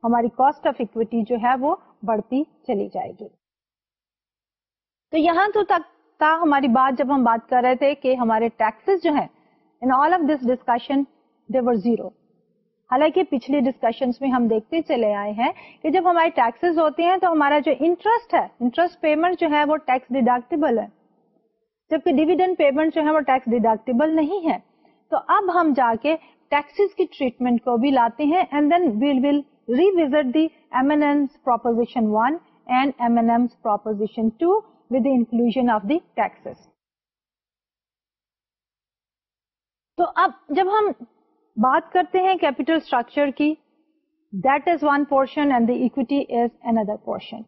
ہماری کاسٹ آف اکویٹی جو ہے وہ بڑھتی چلی جائے گی۔ تو یہاں تو تک تھا ہماری بات جب ہم بات کر رہے تھے کہ ہمارے ٹیکسز جو ہیں in all of this discussion they were zero حالانکہ پچھلی ڈسکشن میں ہم دیکھتے چلے آئے ہیں کہ جب ہمارے ٹیکسز ہوتے ہیں تو ہمارا جو انٹرسٹ ہے انٹرسٹ پیمنٹ جو ہے وہ ٹیکس ڈیڈکٹیبل ہے۔ جبکہ ڈیویڈنڈ پیمنٹ جو ہے وہ ٹیکس ڈیڈکٹیبل نہیں ہے۔ تو اب ہم جا کے ٹیکسز کی ٹریٹمنٹ کو بھی لاتے ہیں and then we'll will revisit the M and M's proposition one and M and M's proposition two with inclusion of the taxes تو اب جب ہم بات کرتے ہیں کیپیٹل اسٹرکچر کی. Debt is one portion and equity is another portion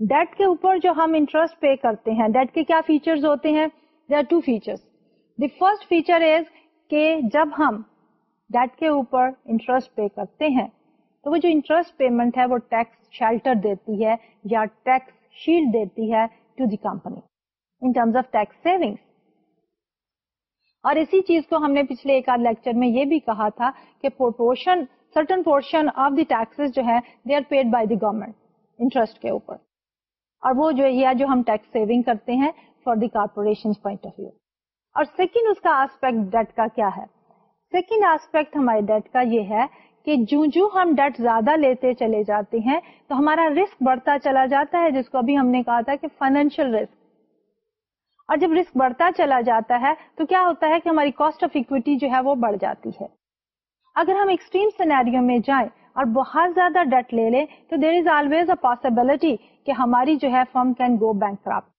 debt کے اوپر جو ہم انٹرسٹ پے کرتے ہیں ڈیٹ کے کیا فیچرز ہوتے ہیں؟ They are two features the first feature is کہ جب ہم ڈیٹ کے اوپر انٹرسٹ پے کرتے ہیں، تو وہ جو انٹرسٹ پیمنٹ ہے، وہ ٹیکس شیلٹر دیتی ہے یا ٹیکس شیلڈ دیتی ہے to the company in terms of tax savings اور اسی چیز کو ہم نے پچھلے ایک آدھ لیکچر میں یہ بھی کہا تھا کہ portion certain portion of the taxes جو ہے they are paid by the government interest کے اوپر. اور وہ جو ہے جو ہم ٹیکس سیونگ کرتے ہیں for the corporation point of view اور سیکنڈ اس کا آسپیکٹ ڈیٹ کا کیا ہے؟ سیکنڈ آسپیکٹ ہمارے ڈیٹ کا یہ ہے کہ جو جو ہم ڈیٹ زیادہ لیتے چلے جاتے ہیں، تو ہمارا رسک بڑھتا چلا جاتا ہے، جس کو ابھی ہم نے کہا تھا کہ فائنینشیل رسک اور جب رسک بڑھتا چلا جاتا ہے تو کیا ہوتا ہے کہ ہماری کاسٹ آف اکویٹی جو ہے وہ بڑھ جاتی ہے۔ اگر ہم ایکسٹریم سینیریو میں جائیں اور بہت زیادہ ڈٹ لے لیں تو there is always a possibility کہ ہماری جو ہے firm can go bankrupt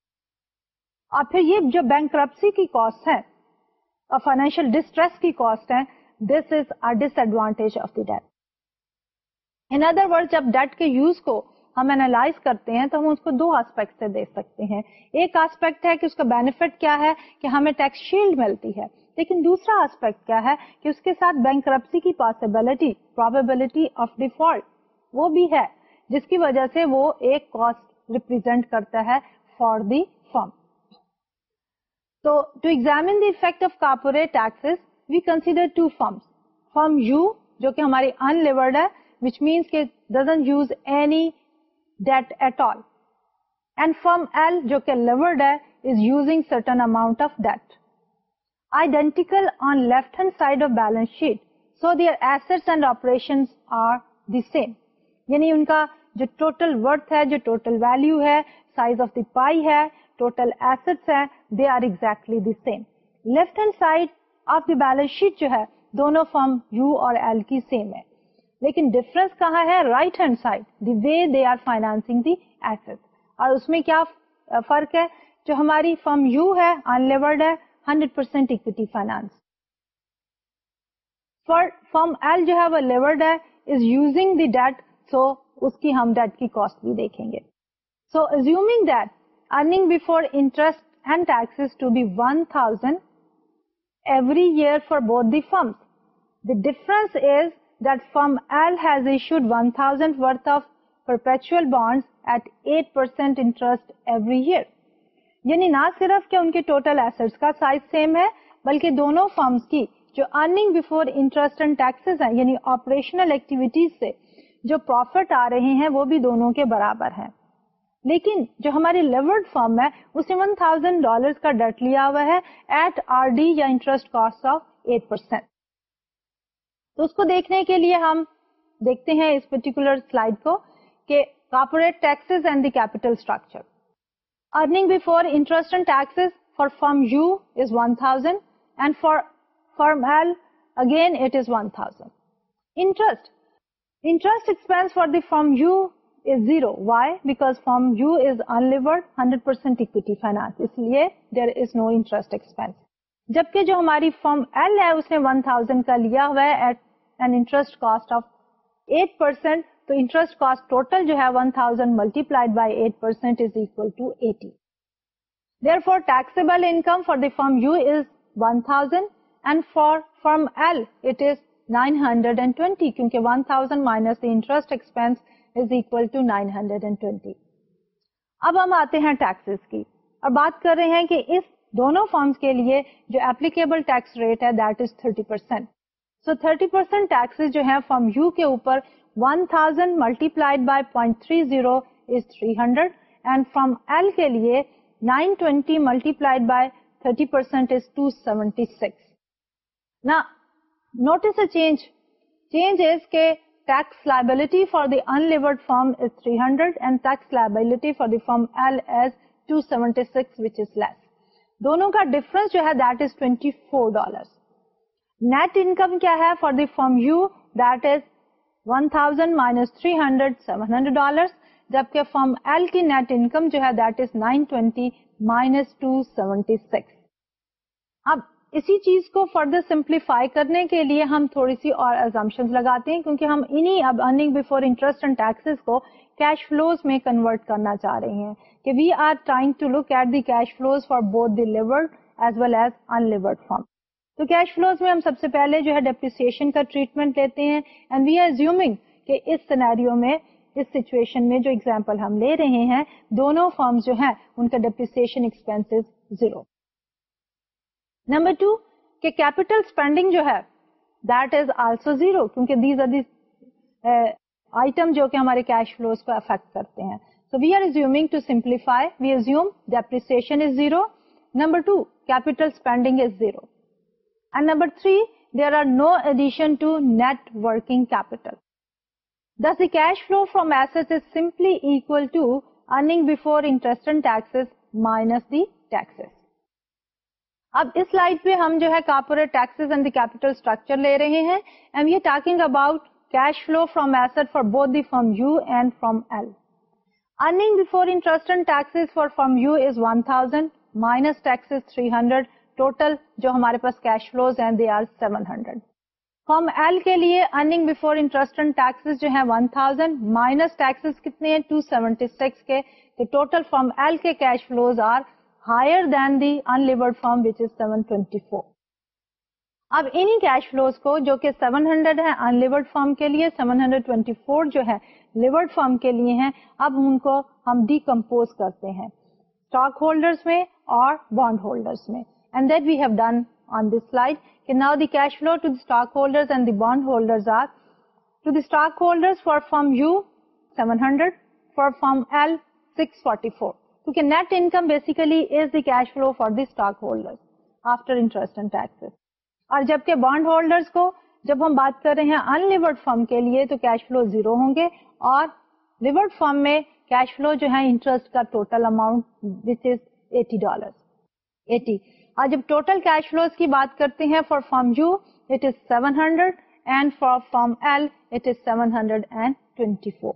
اور پھر یہ جو بینک کرپسی کی کاسٹ ہے اور فائنینشیل ڈسٹریس کی کاسٹ ہے this is a disadvantage of the debt in other word جب ڈیٹ کے یوز کو ہم اینالائز کرتے ہیں تو ہم اس کو دو آسپیکٹ سے دیکھ سکتے ہیں۔ ایک آسپیکٹ ہے کہ اس کا بینیفٹ کیا ہے کہ ہمیں ٹیکس شیلڈ ملتی ہے۔ لیکن دوسرا آسپیکٹ کیا ہے کہ اس کے ساتھ بینک کرپسی کی پاسبلٹی پروبیبلٹی آف ڈیفالٹ وہ بھی ہے، جس کی وجہ سے وہ ایک کاسٹ ریپرزینٹ کرتا ہے فار دی فرم تو to examine the effect of corporate taxes we consider two firms firm U جو کہ ہماری ان لیورڈ ہے وچ مینس کے doesn't use any debt at all and firm L جو کہ لیورڈ ہے is using certain amount of debt identical on left hand side of balance sheet so their asset and operation are the same یعنی ان کا جو total worth ہے جو total value ہے سائز آف دی پائی ہے total assets ہے they are exactly the same left hand side of the balance sheet جو ہے دونوں فرم یو اور ایل کی سیم ہے لیکن ڈفرنس کہاں ہے؟ Right hand side the way they are financing the asset اور اس میں کیا فرق ہے؟ جو ہماری فرم یو ہے انلیورڈ ہے hundred percent equity finance firm L جو ہے، وہ لیورڈ ہے is using the debt so اس کی ہم ڈیٹ کی کاسٹ بھی دیکھیں گے So assuming that earning before interest and taxes to be 1000 every year for both the firms. The difference is that firm L has issued 1000 worth of perpetual bonds at 8% interest every year. یعنی نہ صرف کہ ان کے total assets کا size same ہے، بلکہ دونوں فرمز کی جو earning before interest and taxes ہیں یعنی آپریشنل ایکٹیویٹیز سے جو پروفٹ آ رہے ہیں، وہ بھی دونوں کے برابر ہیں لیکن جو ہماری لیورڈ فرم ہے، اسے ون تھاؤزینڈ ڈالر کا ڈٹ لیا ہوا ہے ایٹ آر ڈی یا interest cost of eight percent تو اس کو دیکھنے کے لیے ہم دیکھتے ہیں اس پرٹیکولر سلائڈ کو کہ corporate taxes and the capital structure earning before interest and taxes for firm U is one thousand and for firm L again it is one thousand interest interest expense for the firm U is zero. Why? Because firm U is unlevered 100% equity finance. اس لیے there is no interest expense. جبکہ جو ہماری فرم L ہے، اس نے 1000 کا لیا ہوا ہے at an interest cost of 8% تو انٹرسٹ کاسٹ ٹوٹل جو ہے 1000 multiplied by 8% is equal to 80. Therefore, taxable income for the firm U is 1000 and for firm L it is 920 کیونکہ 1000 minus the interest expense is equal to nine hundred and twenty اب ہم آتے ہیں taxes کی. اور بات کر رہے ہیں کہ اس دونوں فارمس کے لیے جو اپلیکیبل ٹیکس ریٹ ہے that is thirty percent so thirty percent tax جو ہے فارم یو کے اوپر one thousand multiplied by point three zero is three hundred and from L کے لیے nine twenty multiplied by thirty percent is two seventy six نا notice a change change is کے tax liability for the unlevered firm is 300 and tax liability for the firm L is 276 which is less. دونوں کا difference جو ہے that is twenty four dollar net income کیا ہے for the firm U that is one thousand minus three hundred seven hundred dollar جبکہ firm L کی net income جو ہے that is nine twenty minus two seventy six اب اسی چیز کو فردر سمپلیفائی کرنے کے لیے ہم تھوڑی سی اور ازمپشن لگاتے ہیں کیونکہ ہم انہیں اب earning before interest and taxes کو کیش فلوز میں کنورٹ کرنا چاہ رہے ہیں کہ we are trying to look at the cash flows for both the levered as well as unlevered firm تو کیش فلوز میں ہم سب سے پہلے جو ہے ڈیپریسن کا ٹریٹمنٹ لیتے ہیں اینڈ وی آر زیومنگ کہ اس سینیریو میں، اس سچویشن میں جو ایگزامپل ہم لے رہے ہیں، دونوں فارمز جو ہیں ان کا depreciation expense zero number two کہ کیپیٹل اسپینڈنگ جو ہے دیٹ از آلسو زیرو کیونکہ دیز آر دی آئٹم جو کہ ہمارے کیش فلوز کو افیکٹ کرتے ہیں. So we are assuming to simplify we assume depreciation is zero number two capital spending is zero and number three there are no addition to net working capital this the cash flow from asset is simply equal to earning before interest and taxes minus the taxes اب اس light پہ ہم جو ہے corporate taxes and capital structure لے رہے ہیں and we talking about cash flow from asset for both the firm U and from L earning before interest and taxes for firm U is one thousand minus taxes three hundred total جو ہمارے پاس cash flows ہیں they are seven hundred firm L کے لیے earning before interest and taxes جو ہے one thousand minus taxes کتنے ہیں ٹو سیونٹی سکس کے. ٹوٹل فرم ایل کے cash flows are higher than the unlevered firm which is 724 اب انہی کیش فلوز کو جو کہ 700 ہے انلیورڈ فارم کے لیے 724 جو ہے لیورڈ فارم کے لیے ہیں، اب ان کو ہم ڈیکمپوز کرتے ہیں. اسٹاک ہولڈرس میں اور بانڈ ہولڈرس میں. And that we have done on this slide کہ now the cash flow to the stock holders and the bond holders are to the stock holders for U 700 for firm L 644 کیونکہ net income basically is the cash flow for the stock holder after interest and tax اور جبکہ bond holder کو جب ہم بات کر رہے ہیں ان لیورڈ فرم کے لیے تو کیش فلو زیرو ہوں گے اور لیورڈ فرم میں کیش فلو جو ہے انٹرسٹ کا total amount which is eighty dollar eighty اور جب ٹوٹل کیش فلوز کی بات کرتے ہیں for firm U it is seven hundred and for firm L it is seven hundred and twenty four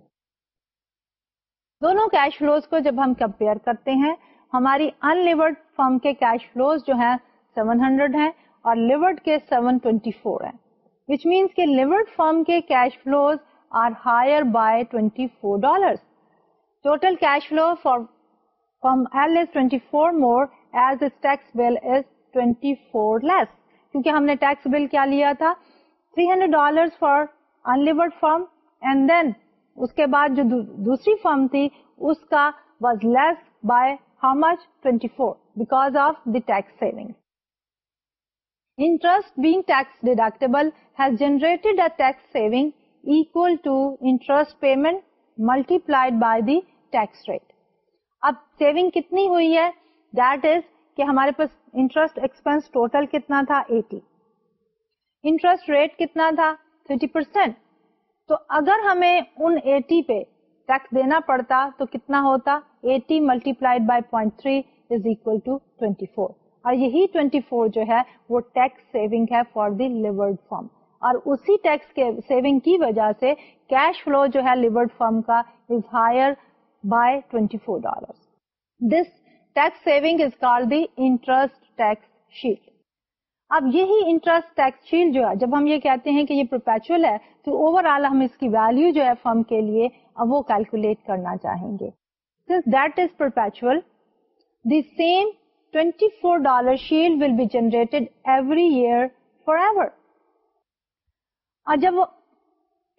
دونوں کیش فلوز کو جب ہم کمپیئر کرتے ہیں، ہماری ان لیورڈ فرم کے کیش فلوز جو ہیں 700 ہیں اور لیورڈ کے 724 ہیں وچ مینس کہ لیورڈ فرم کے cash flows are higher by 24 dollar total cash flow for from L is 24 more as its tax bill is 24 less. کیونکہ ہم نے ٹیکس بل کیا لیا تھا 300 dollar for unlevered firm and then اس کے بعد جو دوسری فرم تھی اس کا was less by how much 24 because of the tax saving Interest being tax deductible has generated a tax saving equal to interest payment multiplied by the tax rate. اب saving کتنی ہوئی ہے دیٹ از کہ ہمارے پاس interest expense total کتنا تھا؟ 80 interest rate کتنا تھا؟ 30 پرسینٹ تو اگر ہمیں ان 80 پہ ٹیکس دینا پڑتا تو کتنا ہوتا؟ 80 multiplied by point three is equal to twenty four اور یہی 24 جو ہے وہ ٹیکس سیونگ ہے فار دی لیورڈ فارم اور اسی ٹیکس کے سیونگ کی وجہ سے کیش فلو جو ہے لیورڈ فارم کا is higher by 24 four dollar this tax saving is call the interest tax shield اب یہی انٹرسٹ ٹیکس شیل جو ہے، جب ہم یہ کہتے ہیں کہ یہ پروپیچل ہے، تو اوور آل ہم اس کی ویلو جو ہے فرم کے لیے اب وہ کیلکولیٹ کرنا چاہیں گے۔ That is perpetual the same 24 dollar shield will be generated every year forever اور جب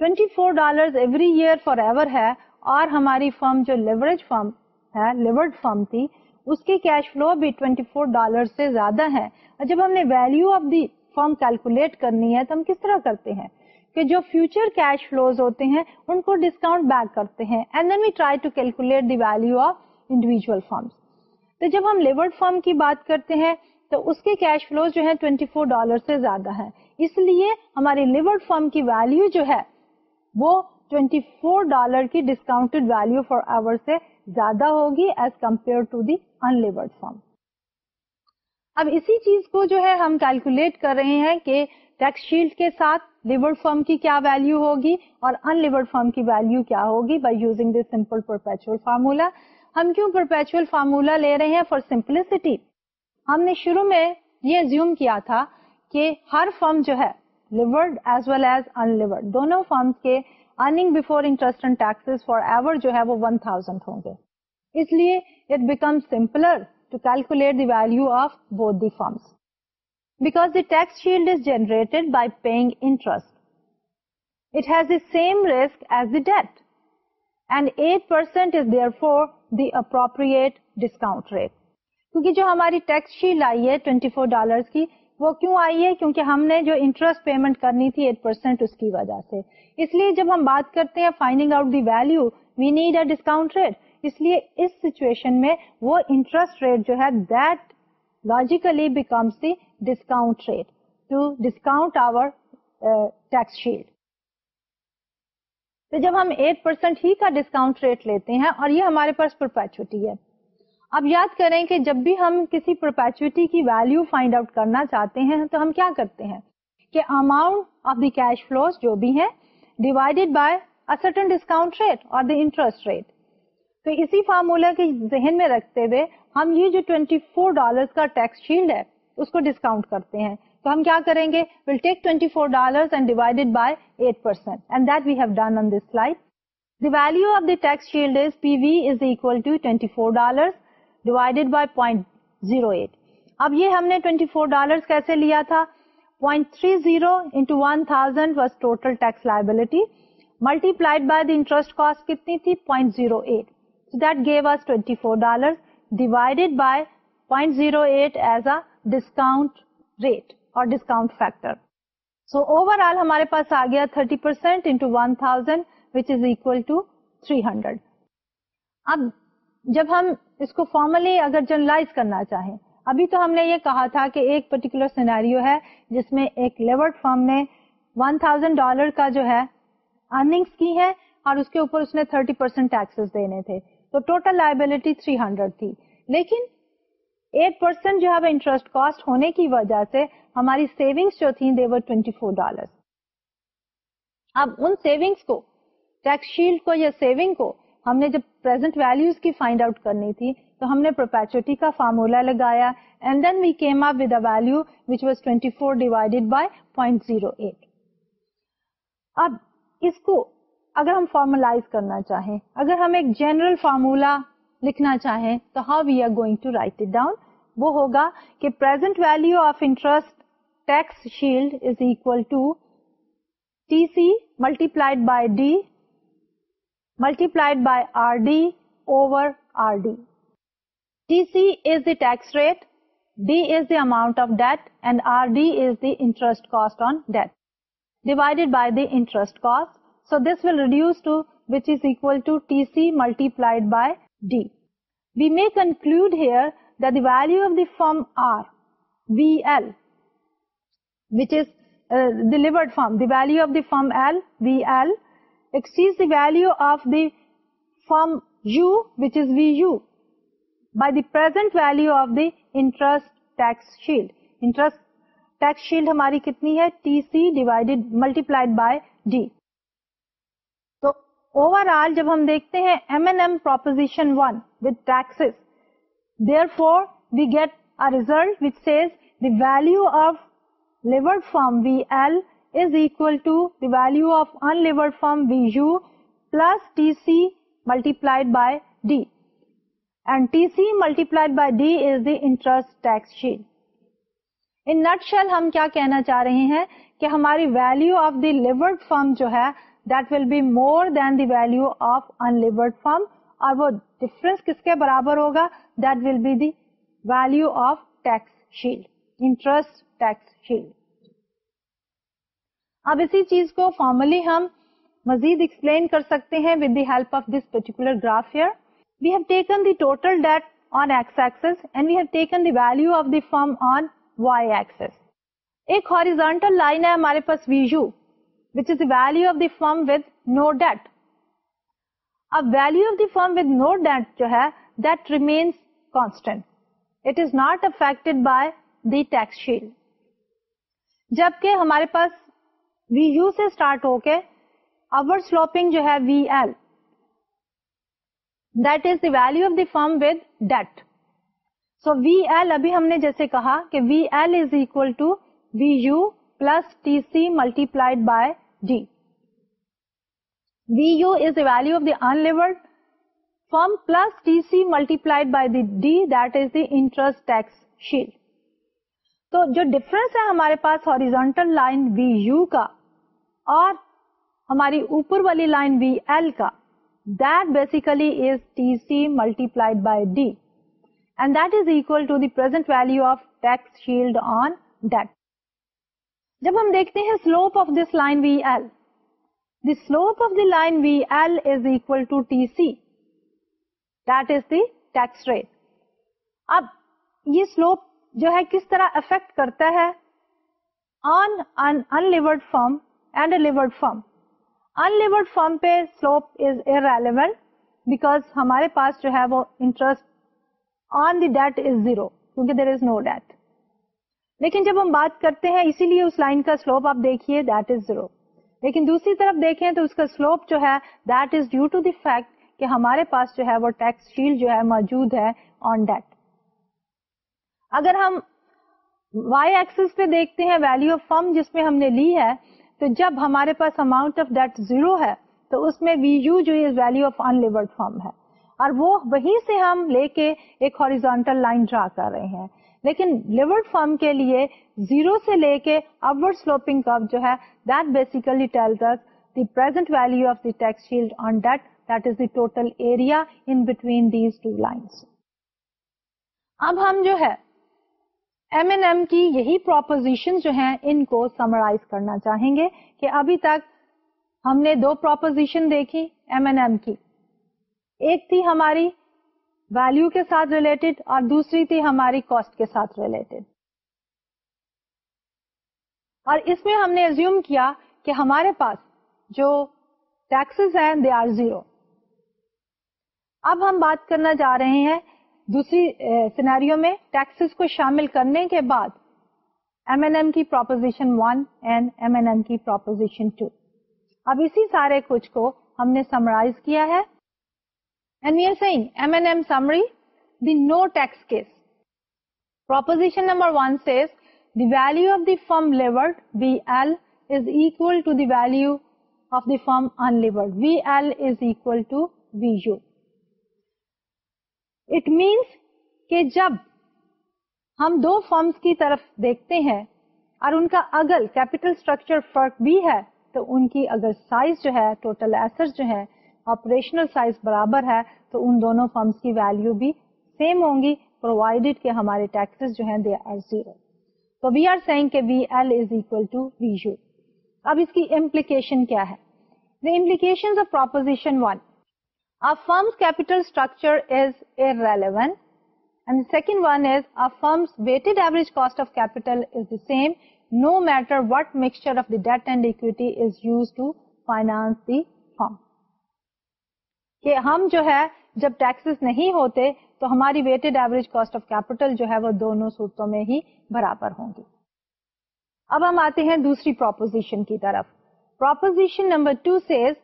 twenty four dollar every year forever ہے، اور ہماری فرم جو لیوریج فرم ہے لیورڈ فرم تھی اس کی کیش فلو بھی 24 فور ڈالر سے زیادہ ہے اور جب ہم نے value of the firm calculate کرنی ہے تو ہم کس طرح کرتے ہیں؟ کہ جو فیوچر کیش فلوز ہوتے ہیں، ان کو ڈسکاؤنٹ بیک کرتے ہیں۔ And then we try to calculate the value of individual firms تو جب ہم لیورڈ فارم کی بات کرتے ہیں، تو اس کے کیش فلو جو ہے 24 فور ڈالر سے زیادہ ہے اس لیے ہماری لیورڈ فارم کی ویلو جو ہے، وہ 24 فور ڈالر کی ڈسکاؤنٹڈ ویلو فار آور سے زیادہ ہوگی as compare to the unlevered firm اب اسی چیز کو جو ہے ہم کیلکولیٹ کر رہے ہیں کہ ٹیکس شیلڈ کے ساتھ لیورڈ فارم کی کیا ویلو ہوگی اور ان لیورڈ فارم کی ویلو کیا ہوگی by using this simple perpetual formula ہم کیوں پرپیچل فارمولا لے رہے ہیں؟ فار سمپلسٹی ہم نے شروع میں یہ زیوم کیا تھا کہ ہر فارم جو ہے levered as well as unlevered دونوں فارم کے earning before interest and tax forever جو ہے وہ ون تھاؤزینڈ ہوں گے۔ اس لیے it become simpler to calculate the value of both the firms because the tax shield is generated by paying interest it has the same risk as the debt and eight percent is therefore the appropriate discount rate کیونکہ جو ہماری tax shall I ہے twenty four کی وہ کیوں آئی ہے؟ کیونکہ ہم نے جو انٹرسٹ پیمنٹ کرنی تھی ایٹ پرسینٹ اس کی وجہ سے۔ اس لیے جب ہم بات کرتے ہیں finding out the value we need a discount rate اس لیے اس سچویشن میں وہ انٹرسٹ ریٹ جو ہے that logically becomes the discount rate to discount our tax shield تو جب ہم ایٹ پرسینٹ ہی کا ڈسکاؤنٹ ریٹ لیتے ہیں اور یہ ہمارے پاس پرپیچوٹی ہے۔ اب یاد کریں کہ جب بھی ہم کسی پرپیچوٹی کی ویلو فائنڈ آؤٹ کرنا چاہتے ہیں تو ہم کیا کرتے ہیں؟ کہ amount of the cash flows جو بھی ہے divided by certain discount rate اور دی انٹرسٹ ریٹ تو اسی فارمولا کے ذہن میں رکھتے ہوئے ہم یہ جو 24 فور ڈالر کا ٹیکس شیلڈ ہے اس کو ڈسکاؤنٹ کرتے ہیں۔ تو ہم کیا کریں گے؟ Will take twenty four dollar and divided by eight percent and that we have done on this slide the value of the tax shield is P V is equal to twenty four dollar divided by point zero eight اب یہ ہم نے twenty four dollar کیسے لیا تھا؟ Point three zero into one thousand was total tax liability multiplied by the interest cost کتنی تھی؟ Point zero eight so that gave us twenty four dollar divided by point zero eight as a discount rate اور discount factor so overall ہمارے پاس آ گیا thirty percent into one thousand which is equal to three hundred اب جب ہم اس کو فارملی اگر جرنلائز کرنا چاہیں۔ ابھی تو ہم نے یہ کہا تھا کہ ایک پرٹیکولر سینیریو ہے جس میں ایک لیورڈ فرم نے ون تھاؤزینڈ ڈالر کا جو ہے ارننگس کی ہے اور اس کے اوپر اس نے تھرٹی پرسینٹ ٹیکسز دینے تھے۔ تو ٹوٹل لائبلٹی تھری ہنڈریڈ تھی۔ لیکن ایٹ پرسینٹ جو ہے انٹرسٹ کاسٹ ہونے کی وجہ سے ہماری سیونگس جو تھیں دیور ٹوینٹی فور ڈالر اب ان سیونگس کو ٹیکس شیلڈ کو یا سیونگ کو ہم نے جب پرزینٹ ویلوز کی فائنڈ آؤٹ کرنی تھی تو ہم نے پروپیچوٹی کا فارمولا لگایا and then we came up with value which was twenty four divided by point zero eight اب اس کو اگر ہم فارملائز کرنا چاہیں، اگر ہم ایک جنرل فارمولا لکھنا چاہیں، تو how we are going to write it down وہ ہوگا کہ present value of interest tax shield is equal to T C multiplied by D multiplied by R D over R D T C is the tax rate D is the amount of debt and R D is the interest cost on debt divided by the interest cost so this will reduce to which is equal to T C multi by D we may conclude here that the value of the firm R, VL, which is uh, delivered firm, the value of the firm L, VL, exceeds the value of the firm U, which is VU, by the present value of the interest tax shield. Interest tax shield ہماری کتنی ہے T C divided multiplied by D تو overall جب ہم دیکھتے ہیں M and M proposition one with taxes Therefore, we get a result which says the value of levered firm VL is equal to the value of unlevered firm VU plus TC multiplied by D. And TC multiplied by D is the interest tax sheet. In nutshell ہم کیا کہنا چاہ رہے ہیں کہ ہماری value of the لیورڈ firm جو ہے that will be more than the value of unlevered firm اور وہ ڈفرنس کس کے برابر ہوگا that will be the value of tax shield interest tax shield اب اسی چیز کو فارملی ہم مزید ایکسپلین کر سکتے ہیں with the help of this particular graph here we have taken the total debt on X axis and we have taken the value of the firm on Y axis ایک horizontal line ہے ہمارے پاس V U which is the value of the firm with no debt اب value of the firm with no debt جو ہے that remains constant it is not affected by the tax shield جبکہ ہمارے پاس V U سے start ہو کے اوور سلوپنگ جو ہے V L that is the value of the firm with debt so V L ابھی ہم نے جیسے کہا کہ V L is equal to V U plus T C multiplied by D V U is the value of the unlevered firm plus T C multiplied by the D that is the interest tax shield تو جو difference ہے ہمارے پاس horizontal line V U کا اور ہماری اوپر والی لائن وی ایل کا that basically is T C multiplied by D and that is equal to the present value of tax shield on debt جب ہم دیکھتے ہیں slope of this line V L the slope of the line V L is equal to T C that is the tax rate اب یہ slope جو ہے کس طرح افیکٹ کرتا ہے on unlevered firm and levered firm unlevered firm پہ slope is irrelevant because ہمارے پاس جو ہے وہ interest on the debt is zero کیونکہ دیر از نو ڈیٹ لیکن جب ہم بات کرتے ہیں اسی لیے اس لائن کا سلوپ آپ دیکھیے دیٹ از زیرو لیکن دوسری طرف دیکھیں تو اس کا سلوپ جو ہے that is due to the fact کہ ہمارے پاس جو ہے وہ ٹیکس شیل جو ہے موجود ہے آن ڈیٹ اگر ہم وائی ایکسس پہ دیکھتے ہیں ویلو آف فم جس میں ہم نے لی ہے، تو جب ہمارے پاس اماؤنٹ آف ڈیٹ زیرو ہے، تو اس میں وی یو جو value of unlevered firm ہے۔ اور وہ وہیں سے ہم لے کے ایک ہاریزونٹل لائن ڈرا کر رہے ہیں۔ لیکن لیورڈ فارم کے لیے زیرو سے لے کے اپورڈ سلوپنگ کپ جو ہے that basically tells the present value of the tax shield on debt that is the total area in between these two lines اب ہم جو ہے ایم این ایم کی یہی پروپوزیشن جو ہیں، ان کو سمرائز کرنا چاہیں گے کہ ابھی تک ہم نے دو پروپوزیشن دیکھی ایم این ایم کی۔ ایک تھی ہماری ویلو کے ساتھ ریلیٹڈ اور دوسری تھی ہماری کاسٹ کے ساتھ ریلیٹڈ اور اس میں ہم نے ایزیوم کیا کہ ہمارے پاس جو ٹیکسز ہیں دے آر زیرو اب ہم بات کرنا جا رہے ہیں دوسری سینیریو میں ٹیکسز کو شامل کرنے کے بعد ایم این ایم کی proposition one and M and M کی پروپوزیشن ٹو اب اسی سارے کچھ کو ہم نے سمرائز کیا ہے and we are seeing M and M summary the no tax case proposition number one says the value of the firm levered V L is equal to the value of the firm unlevered. VL is equal to VU. It means کہ جب ہم دو firms کی طرف دیکھتے ہیں اور ان کا اگر کیپیٹل اسٹرکچر فرق بھی ہے، تو ان کی اگر سائز جو ہے ٹوٹل ایسٹ جو ہے آپریشنل سائز برابر ہے، تو ان دونوں فرمز کی ویلو بھی سیم ہوں گی پرووائڈیڈ کہ ہمارے ٹیکسز جو ہیں دے آر زیرو تو وی آر سینگ کہ V L is equal to V U اب اس کی امپلیکیشن کیا ہے؟ The implication of proposition one A firm's capital structure is irrelevant and the second one is a firm's weighted average cost of capital is the same no matter what mixture of the debt and equity is used to finance the firm. کہ ہم جو ہے جب taxes نہیں ہوتے تو ہماری weighted average cost of capital جو ہے وہ دونوں صورتوں میں ہی برابر ہوں گی اب ہم آتے ہیں دوسری پروپوزیشن کی طرف proposition number two says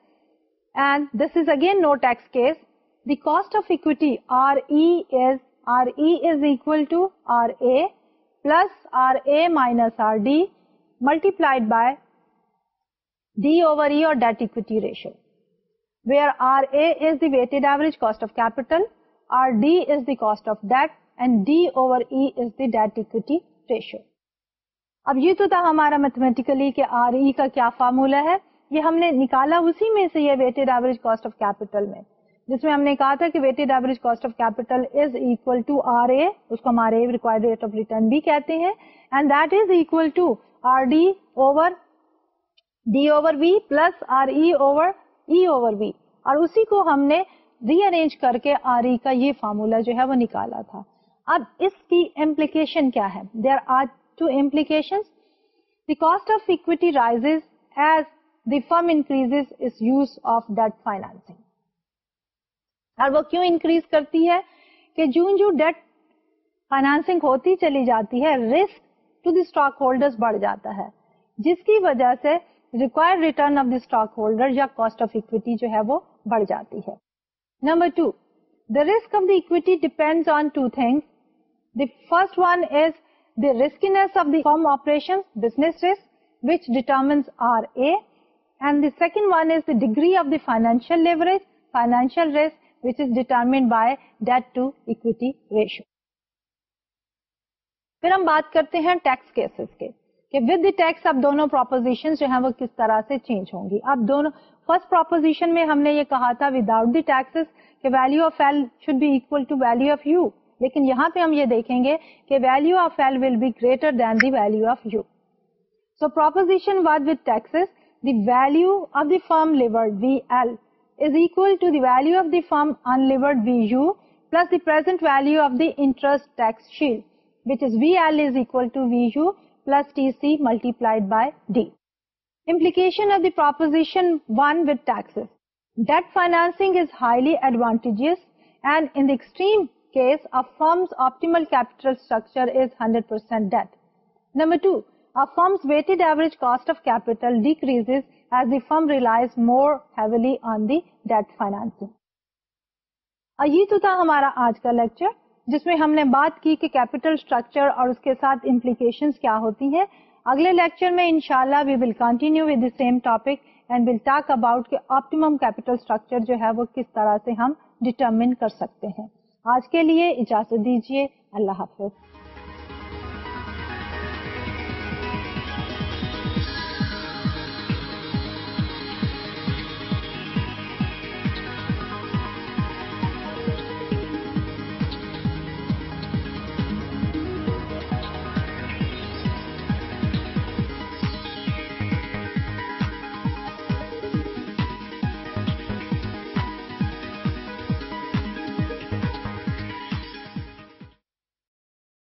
and this is again no tax case the cost of equity R is R is equal to R A plus R A minus R D multiplied by D over E اور debt equity ratio where R A is the weighted average cost of capital R D is the cost of debt and D over E is the debt equity ratio اب یہ تو تھا ہمارا mathematically کہ R ای کا کیا formula ہے؟ یہ ہم نے نکالا اسی میں سے یہ weighted average cost of capital میں۔ جس میں ہم نے کہا تھا کہ weighted average cost of capital is equal to R A اس کو ہمارے ریکوائرڈ ریٹ آف ریٹرن بھی کہتے ہیں۔ And that is equal to R D over D over V plus R E over E over V اور اسی کو ہم نے ری ارینج کر کے آر ای کا یہ فارمولا جو ہے وہ نکالا تھا۔ اب اس کی امپلیکیشن کیا ہے؟ There are two implication the cost of equity rise as the firm increase is use of debt financing اور وہ کیوں انکریز کرتی ہے کہ جو جو ڈیٹ فائنانسنگ ہوتی چلی جاتی ہے risk to the stock holder بڑھ جاتا ہے۔ جس کی وجہ سے require return of the stock holder یا کاسٹ آف اکویٹی جو ہے وہ بڑھ جاتی ہے۔ Number two the risk of the equity depend on two things the first one is the riskiness of the firm operation business risk which determines RA and the second one is the degree of the financial leverage, financial risk which is determined by debt to equity ratio. پھر ہم بات کرتے ہیں tax cases کے کہ with the tax اب دونوں proposition جو ہیں وہ کس طرح سے چینج ہوں گی اب دونوں فرسٹ پروپوزیشن میں ہم نے یہ کہا تھا وداؤٹ دی ٹیکسز کہ value of L should be equal to value of U لیکن یہاں پہ ہم یہ دیکھیں گے کہ value of L will be greater than the value of U so proposition with with taxes the value of the firm levered V L is equal to the value of the firm unlevered VU plus the present value of the interest tax shield, which is VL is equal to VU plus TC multiplied by D. Implication of the proposition 1 with taxes. Debt financing is highly advantageous and in the extreme case, a firm's optimal capital structure is 100% debt. Number 2, a firm's weighted average cost of capital decreases as the firm relies more heavily on the debt financing. یہ تو تھا ہمارا آج کا lecture جس میں ہم نے بات کی کہ کیپیٹل اسٹرکچر اور اس کے ساتھ امپلیکیشن کیا ہوتی ہیں اگلے لیکچر میں انشاءاللہ we will continue with same topic and will talk about کہ آپٹیمم کیپیٹل اسٹرکچر جو ہے وہ کس طرح سے ہم ڈٹرمن کر سکتے ہیں آج کے لیے اجازت دیجیے اللہ حافظ